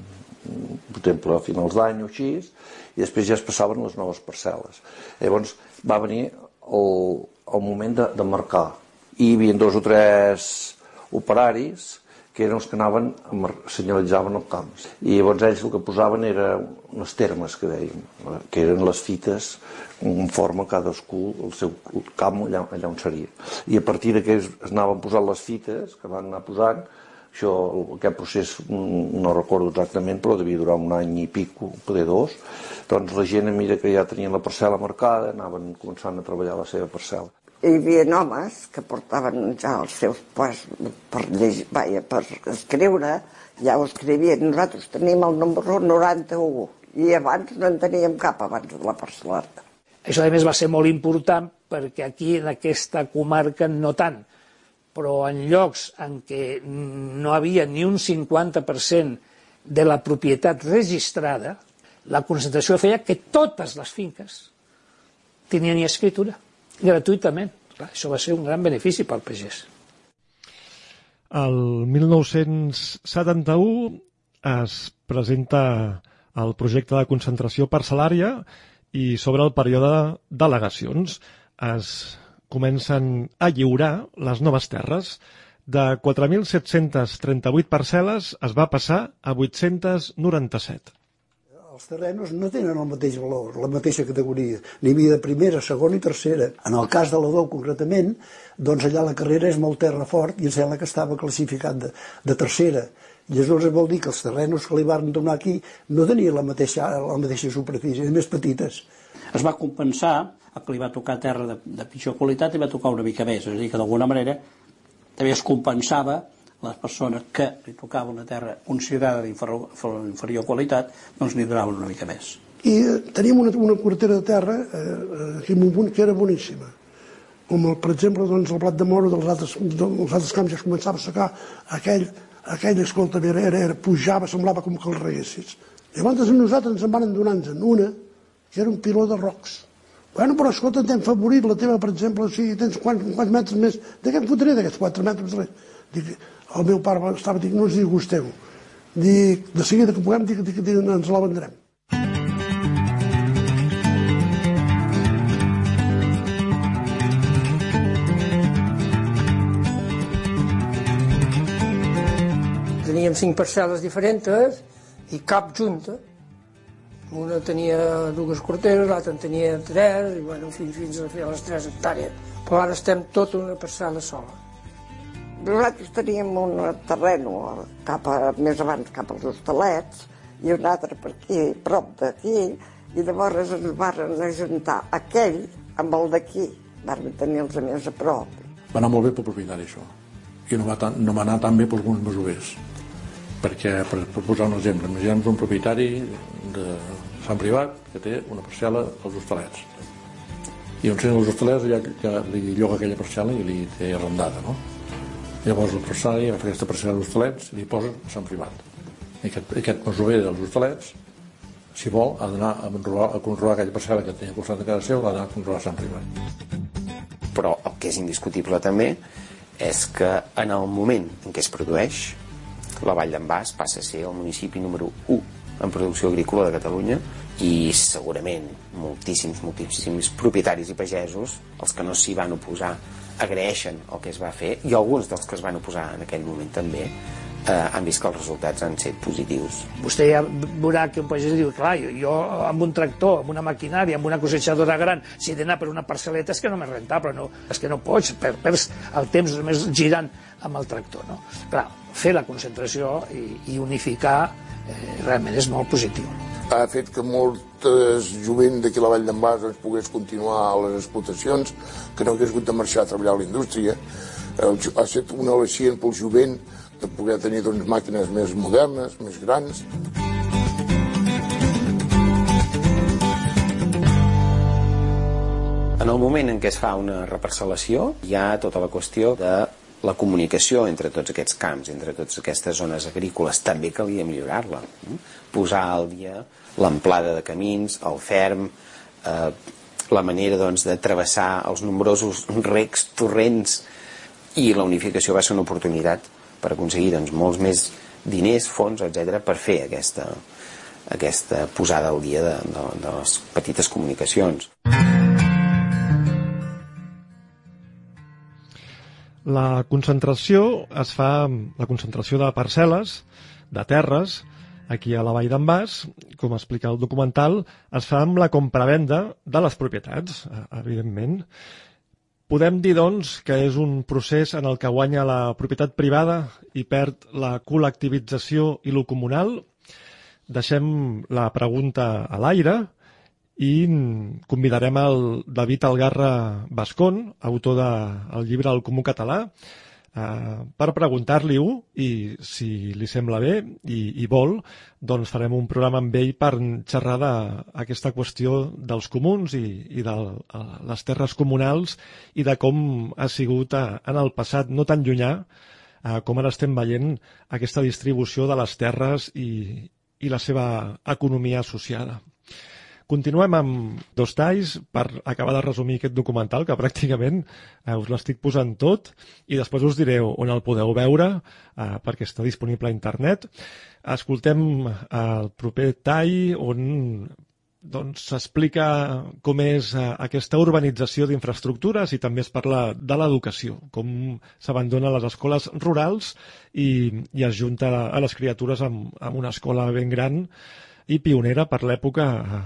exemple a finals d'any o així, i després ja es passaven les noves parcel·les. Llavors va venir el, el moment de, de marcar hi havia dos o tres operaris que eren els que anaven, senyalitzaven el camp. I llavors ells el que posaven era unes termes, que dèiem, que eren les fites en forma cadascú el seu camp allà, allà on seria. I a partir que es anaven posant les fites, que van anar posant, això, aquest procés no recordo exactament, però devia durar un any i pico, poder dos, doncs la gent, a que ja tenien la parcel·la marcada, anaven començant a treballar la seva parcel·la hi havia homes que portaven ja els seus pues, per, llegir, vaja, per escriure, ja ho escrivien. Nosaltres tenim el número 91 i abans no en teníem cap abans de la parcel·lada. Això a més va ser molt important perquè aquí en aquesta comarca no tant, però en llocs en què no havia ni un 50% de la propietat registrada, la concentració feia que totes les finques tenien escritura gratuïtament. Clar, això va ser un gran benefici pel pagès. El 1971 es presenta el projecte de concentració parcel·lària i sobre el període de delegacions es comencen a lliurar les noves terres. De 4.738 parcel·les es va passar a 897 els terrenos no tenen el mateix valor, la mateixa categoria. N'hi havia de primera, segona i tercera. En el cas de la Dou, concretament, doncs allà la carrera és molt terra fort i em sembla que estava classificat de, de tercera. I Llavors vol dir que els terrenos que li van donar aquí no tenien la mateixa, la mateixa superfície, més petites. Es va compensar el que li va tocar terra de, de pitjor qualitat i va tocar una mica més, és a dir, que d'alguna manera també es compensava les persones que li tocava una terra considerada d'inferior qualitat, doncs li donaven una mica més. I eh, teníem una, una quartera de terra eh, aquí en un que era boníssima. Com, el, per exemple, doncs, el blat de moro dels altres, dels altres camps ja es començava a secar, aquell, aquell escolta, era, era, era, pujava, semblava com que el reguessis. Llavors a nosaltres ens en van donar-nos una, que era un piló de rocs. Bueno, però escolta, t'hem favorit la teva, per exemple, o sigui, tens quants, quants metres més, de què em fotré d'aquests 4 metres? Dic, el meu pare estava dient, no us disgusteu. Dic, de seguida que puguem, dic, dic, dic, ens la vendrem. Teníem cinc parcel·les diferents i cap junta. Una tenia dues corteres, l'altra en tenia tres, i bueno, fins, fins a fer les tres hectàrees. Però ara estem tota una parcel·la sola. Nosaltres teníem un terreno cap a, més abans cap als hostalets i un altre per aquí, prop d'aquí, i llavors ens van ajuntar aquell amb el d'aquí. Vam tenir els més a prop. Va anar molt bé pel propietari, això. I no va, tan, no va anar tan bé pels alguns masovers. Perquè, per, per posar un exemple, imaginem un propietari de Sant Privat que té una parcel·la als hostalets. I un senyor dels hostalets ja, ja li lloga aquella parcel·la i li té arrendada, no? Llavors el propietari agafa aquesta parcel·la dels hostalets i li posa a Sant Privat. I aquest, aquest masover dels hostalets, si vol, ha d'anar a, controlar, a controlar aquella parcel·la que tenia costat de casa seu, l'ha d'anar a controlar a Sant Privat. Però el que és indiscutible també és que en el moment en què es produeix, la Vall d'en Bas passa a ser el municipi número 1 en producció agrícola de Catalunya i segurament moltíssims, moltíssims propietaris i pagesos, els que no s'hi van oposar agraeixen el que es va fer i alguns dels que es van oposar en aquell moment també eh, han vist que els resultats han estat positius. Vostè ja veurà que un pagès diu, clar, jo, jo amb un tractor, amb una maquinària, amb una cosechadora gran, si he d'anar per una parcel·leta és que no m'és rentable, no, és que no pots, per, perds el temps només girant amb el tractor. No? Clar, fer la concentració i, i unificar realment és molt positiu ha fet que moltes jovent d'aquí a la Vall d'en Bas doncs, pogués continuar a les explotacions, que no hagués hagut de marxar a treballar a la indústria. Ha estat un al·licient pel jovent de poder tenir doncs, màquines més modernes, més grans. En el moment en què es fa una reparcel·lació, hi ha tota la qüestió de la comunicació entre tots aquests camps, entre totes aquestes zones agrícoles, també calia millorar-la. Posar al dia l'amplada de camins, el ferm, eh, la manera doncs, de travessar els nombrosos recs, torrents, i la unificació va ser una oportunitat per aconseguir doncs, molts més diners, fons, etc per fer aquesta, aquesta posada al dia de, de, de les petites comunicacions. La concentració es fa, la concentració de parcel·les, de terres, aquí a la Vall d'en Bas, com explica el documental, es fa amb la compravenda de les propietats, eh, evidentment. Podem dir, doncs, que és un procés en el que guanya la propietat privada i perd la col·lectivització i lo comunal? Deixem la pregunta a l'aire i convidarem el David Algarra Bascón, autor del llibre El Comú Català, eh, per preguntar-li-ho i si li sembla bé i, i vol, doncs farem un programa amb ell per xerrar d'aquesta qüestió dels comuns i, i de les terres comunals i de com ha sigut eh, en el passat no tan llunyà eh, com ara estem veient aquesta distribució de les terres i, i la seva economia associada. Continuem amb dos talls per acabar de resumir aquest documental, que pràcticament eh, us l'estic posant tot, i després us diré on el podeu veure, eh, perquè està disponible a internet. Escoltem eh, el proper tall on doncs s'explica com és eh, aquesta urbanització d'infraestructures i també es parla de l'educació, com s'abandona les escoles rurals i, i es junta a les criatures amb, amb una escola ben gran i pionera per l'època eh,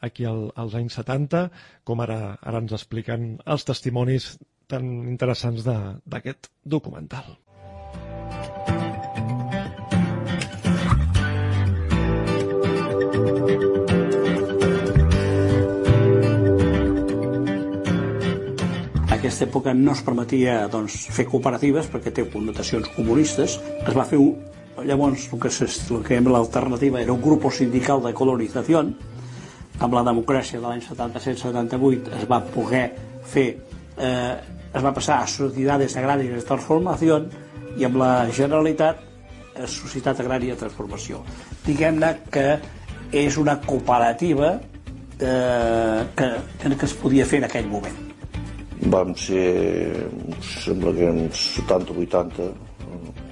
aquí al, als anys 70, com ara, ara ens expliquen els testimonis tan interessants d'aquest documental. aquesta època no es permetia doncs, fer cooperatives perquè té connotacions comunistes. Es va fer un, llavors el que, el que l'alternativa era un grup sindical de colonització amb la democràcia de l'any 77-78 es va poder fer eh, es va passar a Sociedades Agràries de Transformació i amb la Generalitat a Societat Agrària de Transformació. Diguem-ne que és una cooperativa eh, que, que es podia fer en aquell moment. Vam ser sembla que eren 70-80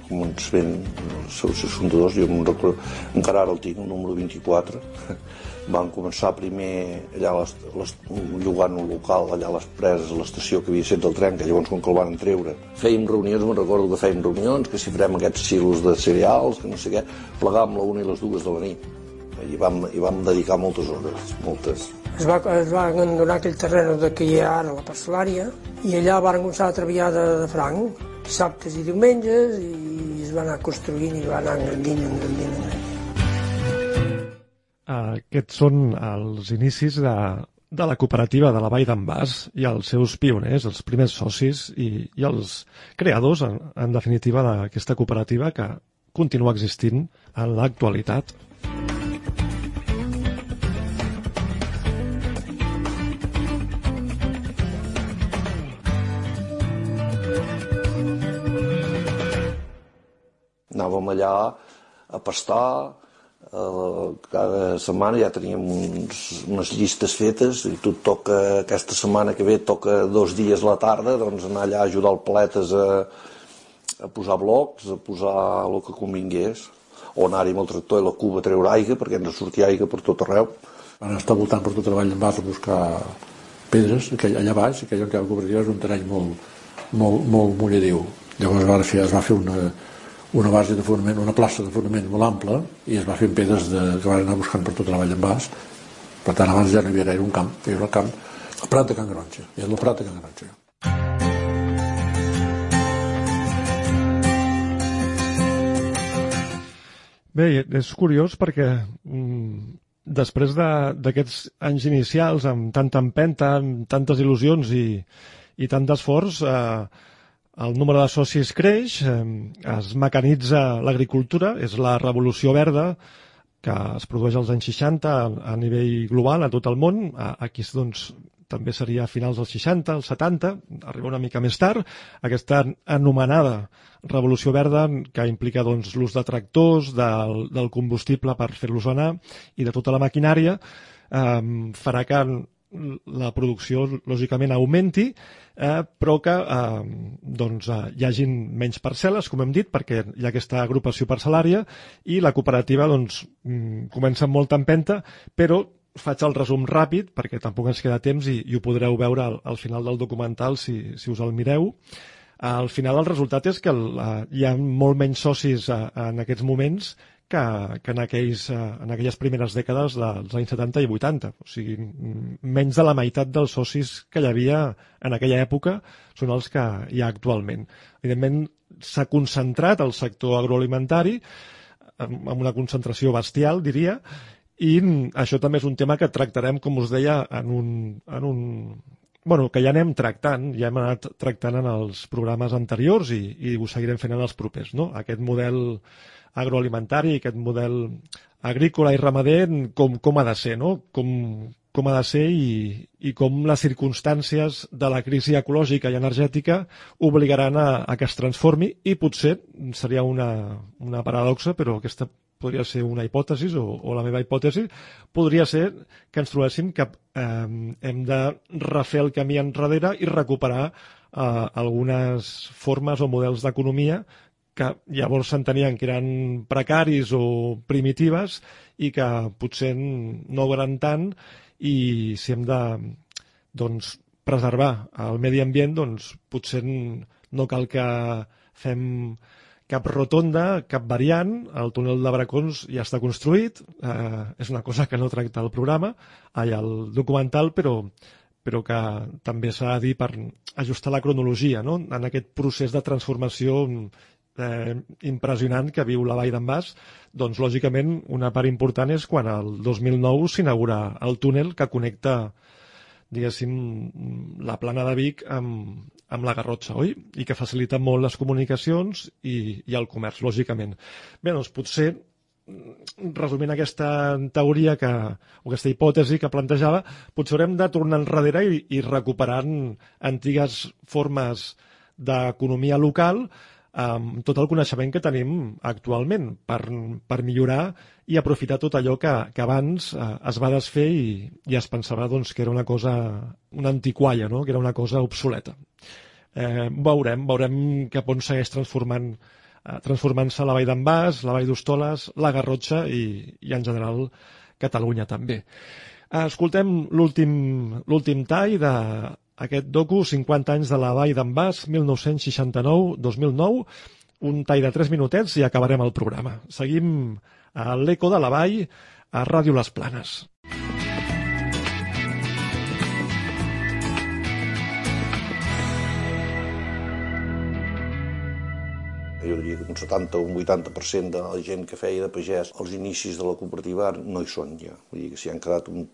com uns 20 els seus fundadors jo encara ara el tinc el número 24 van començar primer allà les, les, llogant un local allà a les preses, l'estació que havia set del tren, que llavors com que el van treure. Fèiem reunions, me'n recordo que fèiem reunions, que si farem aquests silos de cereals, que no sé què, plegàvem la una i les dues de la nit. I vam, i vam dedicar moltes hores, moltes. Es va, es va abandonar aquell terreny de que hi ha ara la parcel·lària i allà van començar a treballar de, de franc sabtes i diumenges i es va anar construint i va anar engrandint, engrandint, engrandint. Aquests són els inicis de, de la cooperativa de la Vall d'en Bas i els seus pioners, els primers socis i, i els creadors, en, en definitiva, d'aquesta cooperativa que continua existint en l'actualitat. Anàvem allà a pastar, eh, cada setmana ja teníem uns, unes llistes fetes i tu toca, aquesta setmana que ve toca dos dies la tarda, doncs anar allà a ajudar el paletes a, a posar blocs, a posar el que convingués, o anar-hi amb el tractor i la cuba a treure aigua, perquè ens sortia aigua per tot arreu. Van estar voltant per tot el Vall d'en Bas a buscar pedres, aquell, allà baix, aquell ha la cooperativa és un terreny molt, molt, molt mulladiu. Llavors va fer, es va fer una, una base de fonament, una plaça de fonament molt ampla i es va amb pedres de, que van anar buscant per tota la vall d'en Bas. Per tant, abans ja no hi havia gaire un camp, hi havia el camp, el Prat de Can Garotxa, i és el Prat de Can Garotxa. Bé, és curiós perquè mm, després d'aquests de, anys inicials, amb tanta empenta, amb tantes il·lusions i, i tant d'esforç, eh, el número de socis creix, eh, es mecanitza l'agricultura, és la revolució verda que es produeix als anys 60 a, a nivell global, a tot el món. Aquí doncs, també seria a finals dels 60, els 70, arriba una mica més tard, aquesta anomenada revolució verda que implica doncs, l'ús de tractors, del, del combustible per fer-los anar i de tota la maquinària, eh, farà que la producció lògicament augmenti, eh, però que eh, doncs, eh, hi hagin menys parcel·les, com hem dit, perquè hi ha aquesta agrupació parcel·lària i la cooperativa doncs, mm, comença amb molta empenta, però faig el resum ràpid, perquè tampoc ens queda temps i, i ho podreu veure al, al final del documental si, si us el mireu. Al final el resultat és que el, uh, hi ha molt menys socis uh, en aquests moments que, que en, aquells, eh, en aquelles primeres dècades dels anys 70 i 80. O sigui, menys de la meitat dels socis que hi havia en aquella època són els que hi ha actualment. Evidentment, s'ha concentrat el sector agroalimentari amb una concentració bestial, diria, i això també és un tema que tractarem, com us deia, en un, en un bueno, que ja anem tractant, ja hem anat tractant en els programes anteriors i, i ho seguirem fent en els propers. No? Aquest model agroalimentari, aquest model agrícola i ramader, com, com ha de ser, no? com, com ha de ser i, i com les circumstàncies de la crisi ecològica i energètica obligaran a, a que es transformi i potser seria una, una paradoxa, però aquesta podria ser una hipòtesi o, o la meva hipòtesi, podria ser que ens trobéssim que eh, hem de refer el camí enrere i recuperar eh, algunes formes o models d'economia que llavors s'entenien que eren precaris o primitives i que potser no ho eren tant i si hem de doncs, preservar el medi ambient, doncs potser no cal que fem cap rotonda, cap variant, el túnel de Bracons ja està construït, eh, és una cosa que no tracta el programa, allà el documental, però, però que també s'ha de dir per ajustar la cronologia no? en aquest procés de transformació eh, impressionant que viu la Vall d'en Bas, doncs lògicament una part important és quan el 2009 s'inaugura el túnel que connecta diguéssim, la plana de Vic amb, amb la Garrotxa, oi? I que facilita molt les comunicacions i, i el comerç, lògicament. Bé, doncs potser resumint aquesta teoria que, o aquesta hipòtesi que plantejava, potser haurem de tornar enrere i, i recuperant antigues formes d'economia local amb tot el coneixement que tenim actualment per, per millorar i aprofitar tot allò que, que abans eh, es va desfer i, i es pensava doncs, que era una cosa, una antiqualla, no? que era una cosa obsoleta. Eh, veurem, veurem cap on segueix transformant eh, transformant-se la Vall d'en Bas, la Vall d'Hostoles, la Garrotxa i, i en general Catalunya també. Escoltem l'últim tall de aquest docu, 50 anys de la Vall d'en Bas, 1969-2009, un tall de 3 minutets i acabarem el programa. Seguim a l'Eco de la Vall, a Ràdio Les Planes. jo diria que un 70 o un 80% de la gent que feia de pagès als inicis de la cooperativa no hi són ja. Vull dir que s'hi han quedat un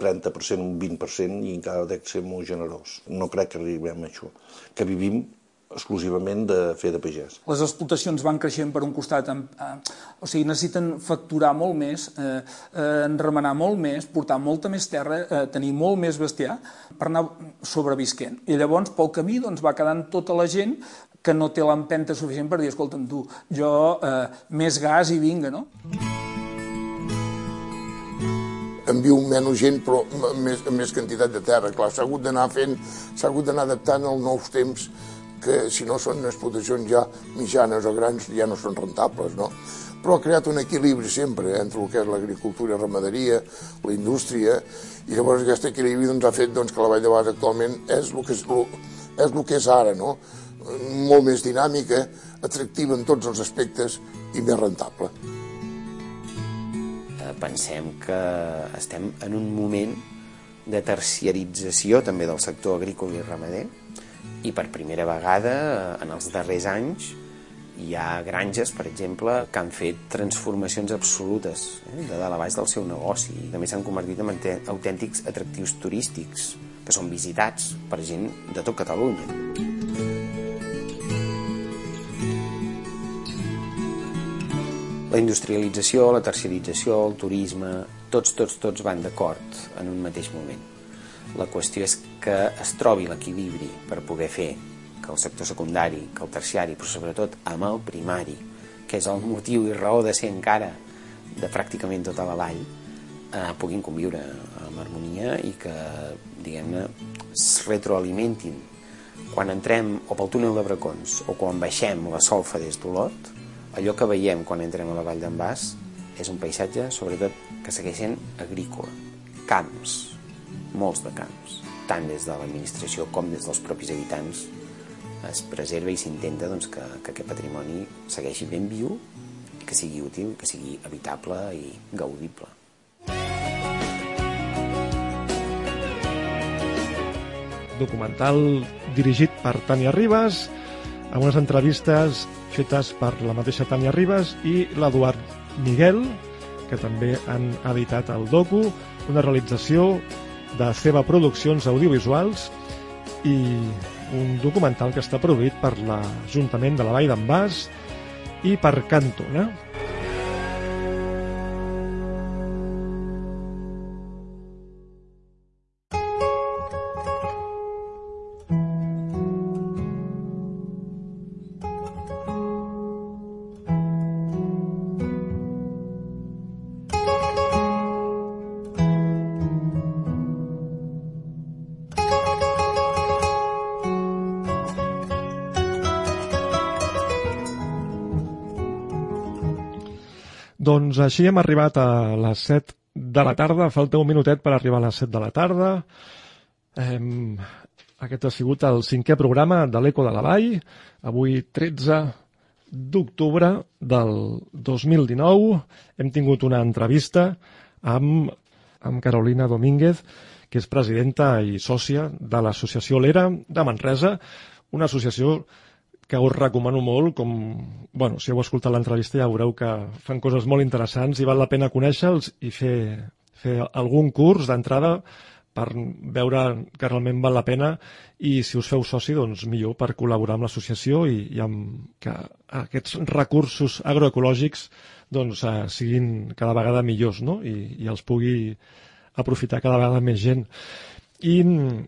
30%, un 20% i encara dec ser molt generós. No crec que arribem a això. Que vivim exclusivament de fer de pagès. Les explotacions van creixent per un costat, eh, o sigui, necessiten facturar molt més, eh, eh, enremenar molt més, portar molta més terra, eh, tenir molt més bestiar per anar sobrevisquent. I llavors, pel camí, doncs, va quedant tota la gent que no té l'empenta suficient per dir, escolta'm tu, jo eh, més gas i vinga, no? en viu menys gent però més, més quantitat de terra. Clar, s'ha hagut d'anar fent, s'ha hagut d'anar adaptant als nous temps que si no són explotacions ja mitjanes o grans ja no són rentables, no? Però ha creat un equilibri sempre entre el que és l'agricultura i ramaderia, la indústria, i llavors aquest equilibri doncs, ha fet doncs, que la Vall de Bas actualment és el que és, és, el que és ara, no? molt més dinàmica, atractiva en tots els aspectes i més rentable. Pensem que estem en un moment de terciarització també del sector agrícola i ramader i per primera vegada eh, en els darrers anys hi ha granges, per exemple, que han fet transformacions absolutes eh, de dalt a baix del seu negoci. També s'han convertit en autèntics atractius turístics que són visitats per gent de tot Catalunya. La industrialització, la terciarització, el turisme, tots, tots, tots van d'acord en un mateix moment. La qüestió és que es trobi l'equilibri per poder fer que el sector secundari, que el terciari, però sobretot amb el primari, que és el motiu i raó de ser encara de pràcticament tota la vall, eh, puguin conviure amb harmonia i que, diguem-ne, es retroalimentin. Quan entrem o pel túnel de Bracons o quan baixem la solfa des d'Olot, allò que veiem quan entrem a la vall d'en Bas és un paisatge, sobretot, que segueix sent agrícola. Camps, molts de camps, tant des de l'administració com des dels propis habitants es preserva i s'intenta doncs, que, que aquest patrimoni segueixi ben viu i que sigui útil, que sigui habitable i gaudible. documental dirigit per Tània Ribas, amb unes entrevistes fetes per la mateixa Tània Ribas i l'Eduard Miguel, que també han editat el docu, una realització de Ceba Produccions Audiovisuals i un documental que està produït per l'Ajuntament de la Vall d'en Bas i per Cantona. Doncs així hem arribat a les 7 de la tarda. Falta un minutet per arribar a les 7 de la tarda. Hem... Aquest ha sigut el cinquè programa de l'Eco de la Vall. Avui, 13 d'octubre del 2019, hem tingut una entrevista amb, amb Carolina Domínguez, que és presidenta i sòcia de l'associació L'Era de Manresa, una associació us recomano molt, com, bueno, si heu escoltat l'entrevista ja veureu que fan coses molt interessants i val la pena conèixer-los i fer, fer algun curs d'entrada per veure que realment val la pena i si us feu soci, doncs millor per col·laborar amb l'associació i, i amb que aquests recursos agroecològics doncs, eh, siguin cada vegada millors no? I, i els pugui aprofitar cada vegada més gent. I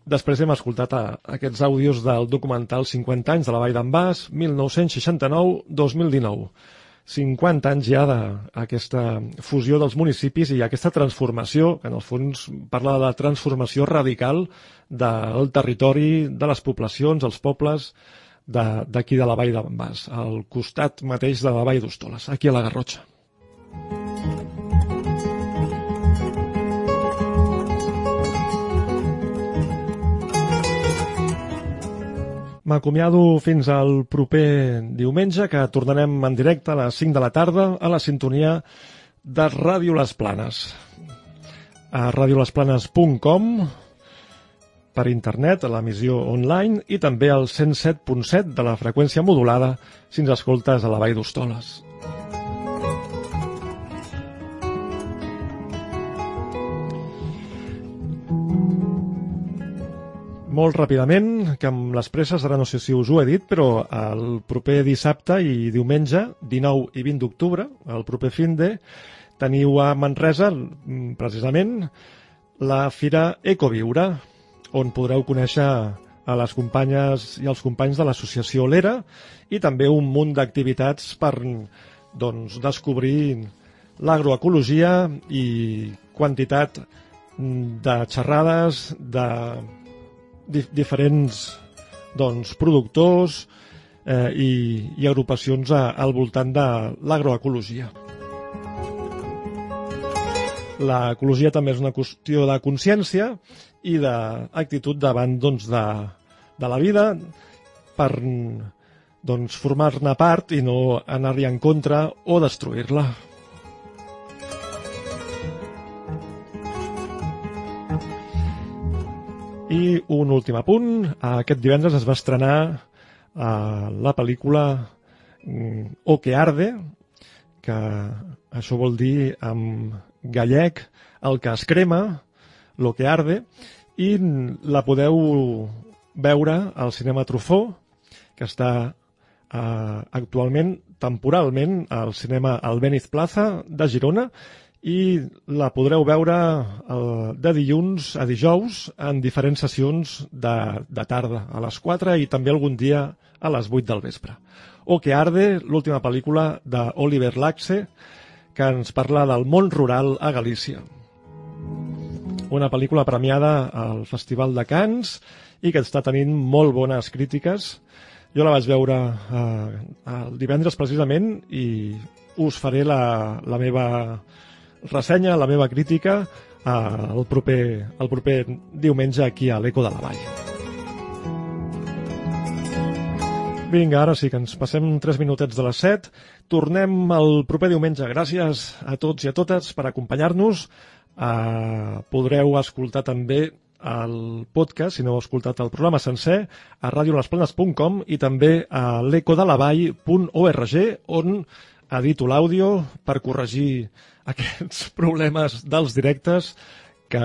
després hem escoltat a, aquests àudios del documental 50 anys de la Vall d'en Bas, 1969-2019. 50 anys ja d'aquesta fusió dels municipis i aquesta transformació, que en el fons parla de la transformació radical del territori, de les poblacions, els pobles d'aquí de, de la Vall d'en Bas, al costat mateix de la Vall d'Hostoles, aquí a la Garrotxa. M'acomiado fins al proper diumenge, que tornarem en directe a les 5 de la tarda a la sintonia de Ràdio Les Planes. A radiolesplanes.com per internet a l'emissió online i també al 107.7 de la freqüència modulada si ens escoltes a la Vall d'Hostoles. Molt ràpidament, que amb les presses, ara no sé si us ho he dit, però el proper dissabte i diumenge, 19 i 20 d'octubre, el proper fin de, teniu a Manresa, precisament, la Fira Ecoviure, on podreu conèixer a les companyes i els companys de l'associació Lera i també un munt d'activitats per doncs, descobrir l'agroecologia i quantitat de xerrades, de dif diferents doncs, productors eh, i, i agrupacions a, al voltant de l'agroecologia. L'ecologia també és una qüestió de consciència i d'actitud davant doncs, de, de la vida per doncs, formar-ne part i no anar-hi en contra o destruir-la. I un últim apunt, aquest divendres es va estrenar uh, la pel·lícula mm, O que arde, que això vol dir en gallec el que es crema, lo que arde, i la podeu veure al cinema Trufó, que està uh, actualment, temporalment, al cinema Albéniz Plaza de Girona, i la podreu veure el, de dilluns a dijous en diferents sessions de, de tarda, a les 4 i també algun dia a les 8 del vespre. O que arde, l'última pel·lícula d'Oliver Laxe, que ens parla del món rural a Galícia. Una pel·lícula premiada al Festival de Cannes i que està tenint molt bones crítiques. Jo la vaig veure eh, el divendres precisament i us faré la, la meva ressenya, la meva crítica eh, el, proper, el proper diumenge aquí a l'Eco de la Vall. Vinga, ara sí que ens passem 3 minutets de les 7. Tornem el proper diumenge. Gràcies a tots i a totes per acompanyar-nos. Eh, podreu escoltar també el podcast, si no heu escoltat el programa sencer, a radiolesplanes.com i també a l'ecodelavall.org, on edito l'àudio per corregir aquests problemes dels directes que,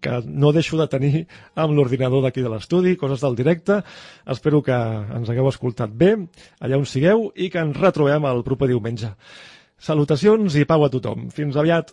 que no deixo de tenir amb l'ordinador d'aquí de l'estudi, coses del directe. Espero que ens hagueu escoltat bé, allà on sigueu, i que ens retrobem el proper diumenge. Salutacions i pau a tothom. Fins aviat.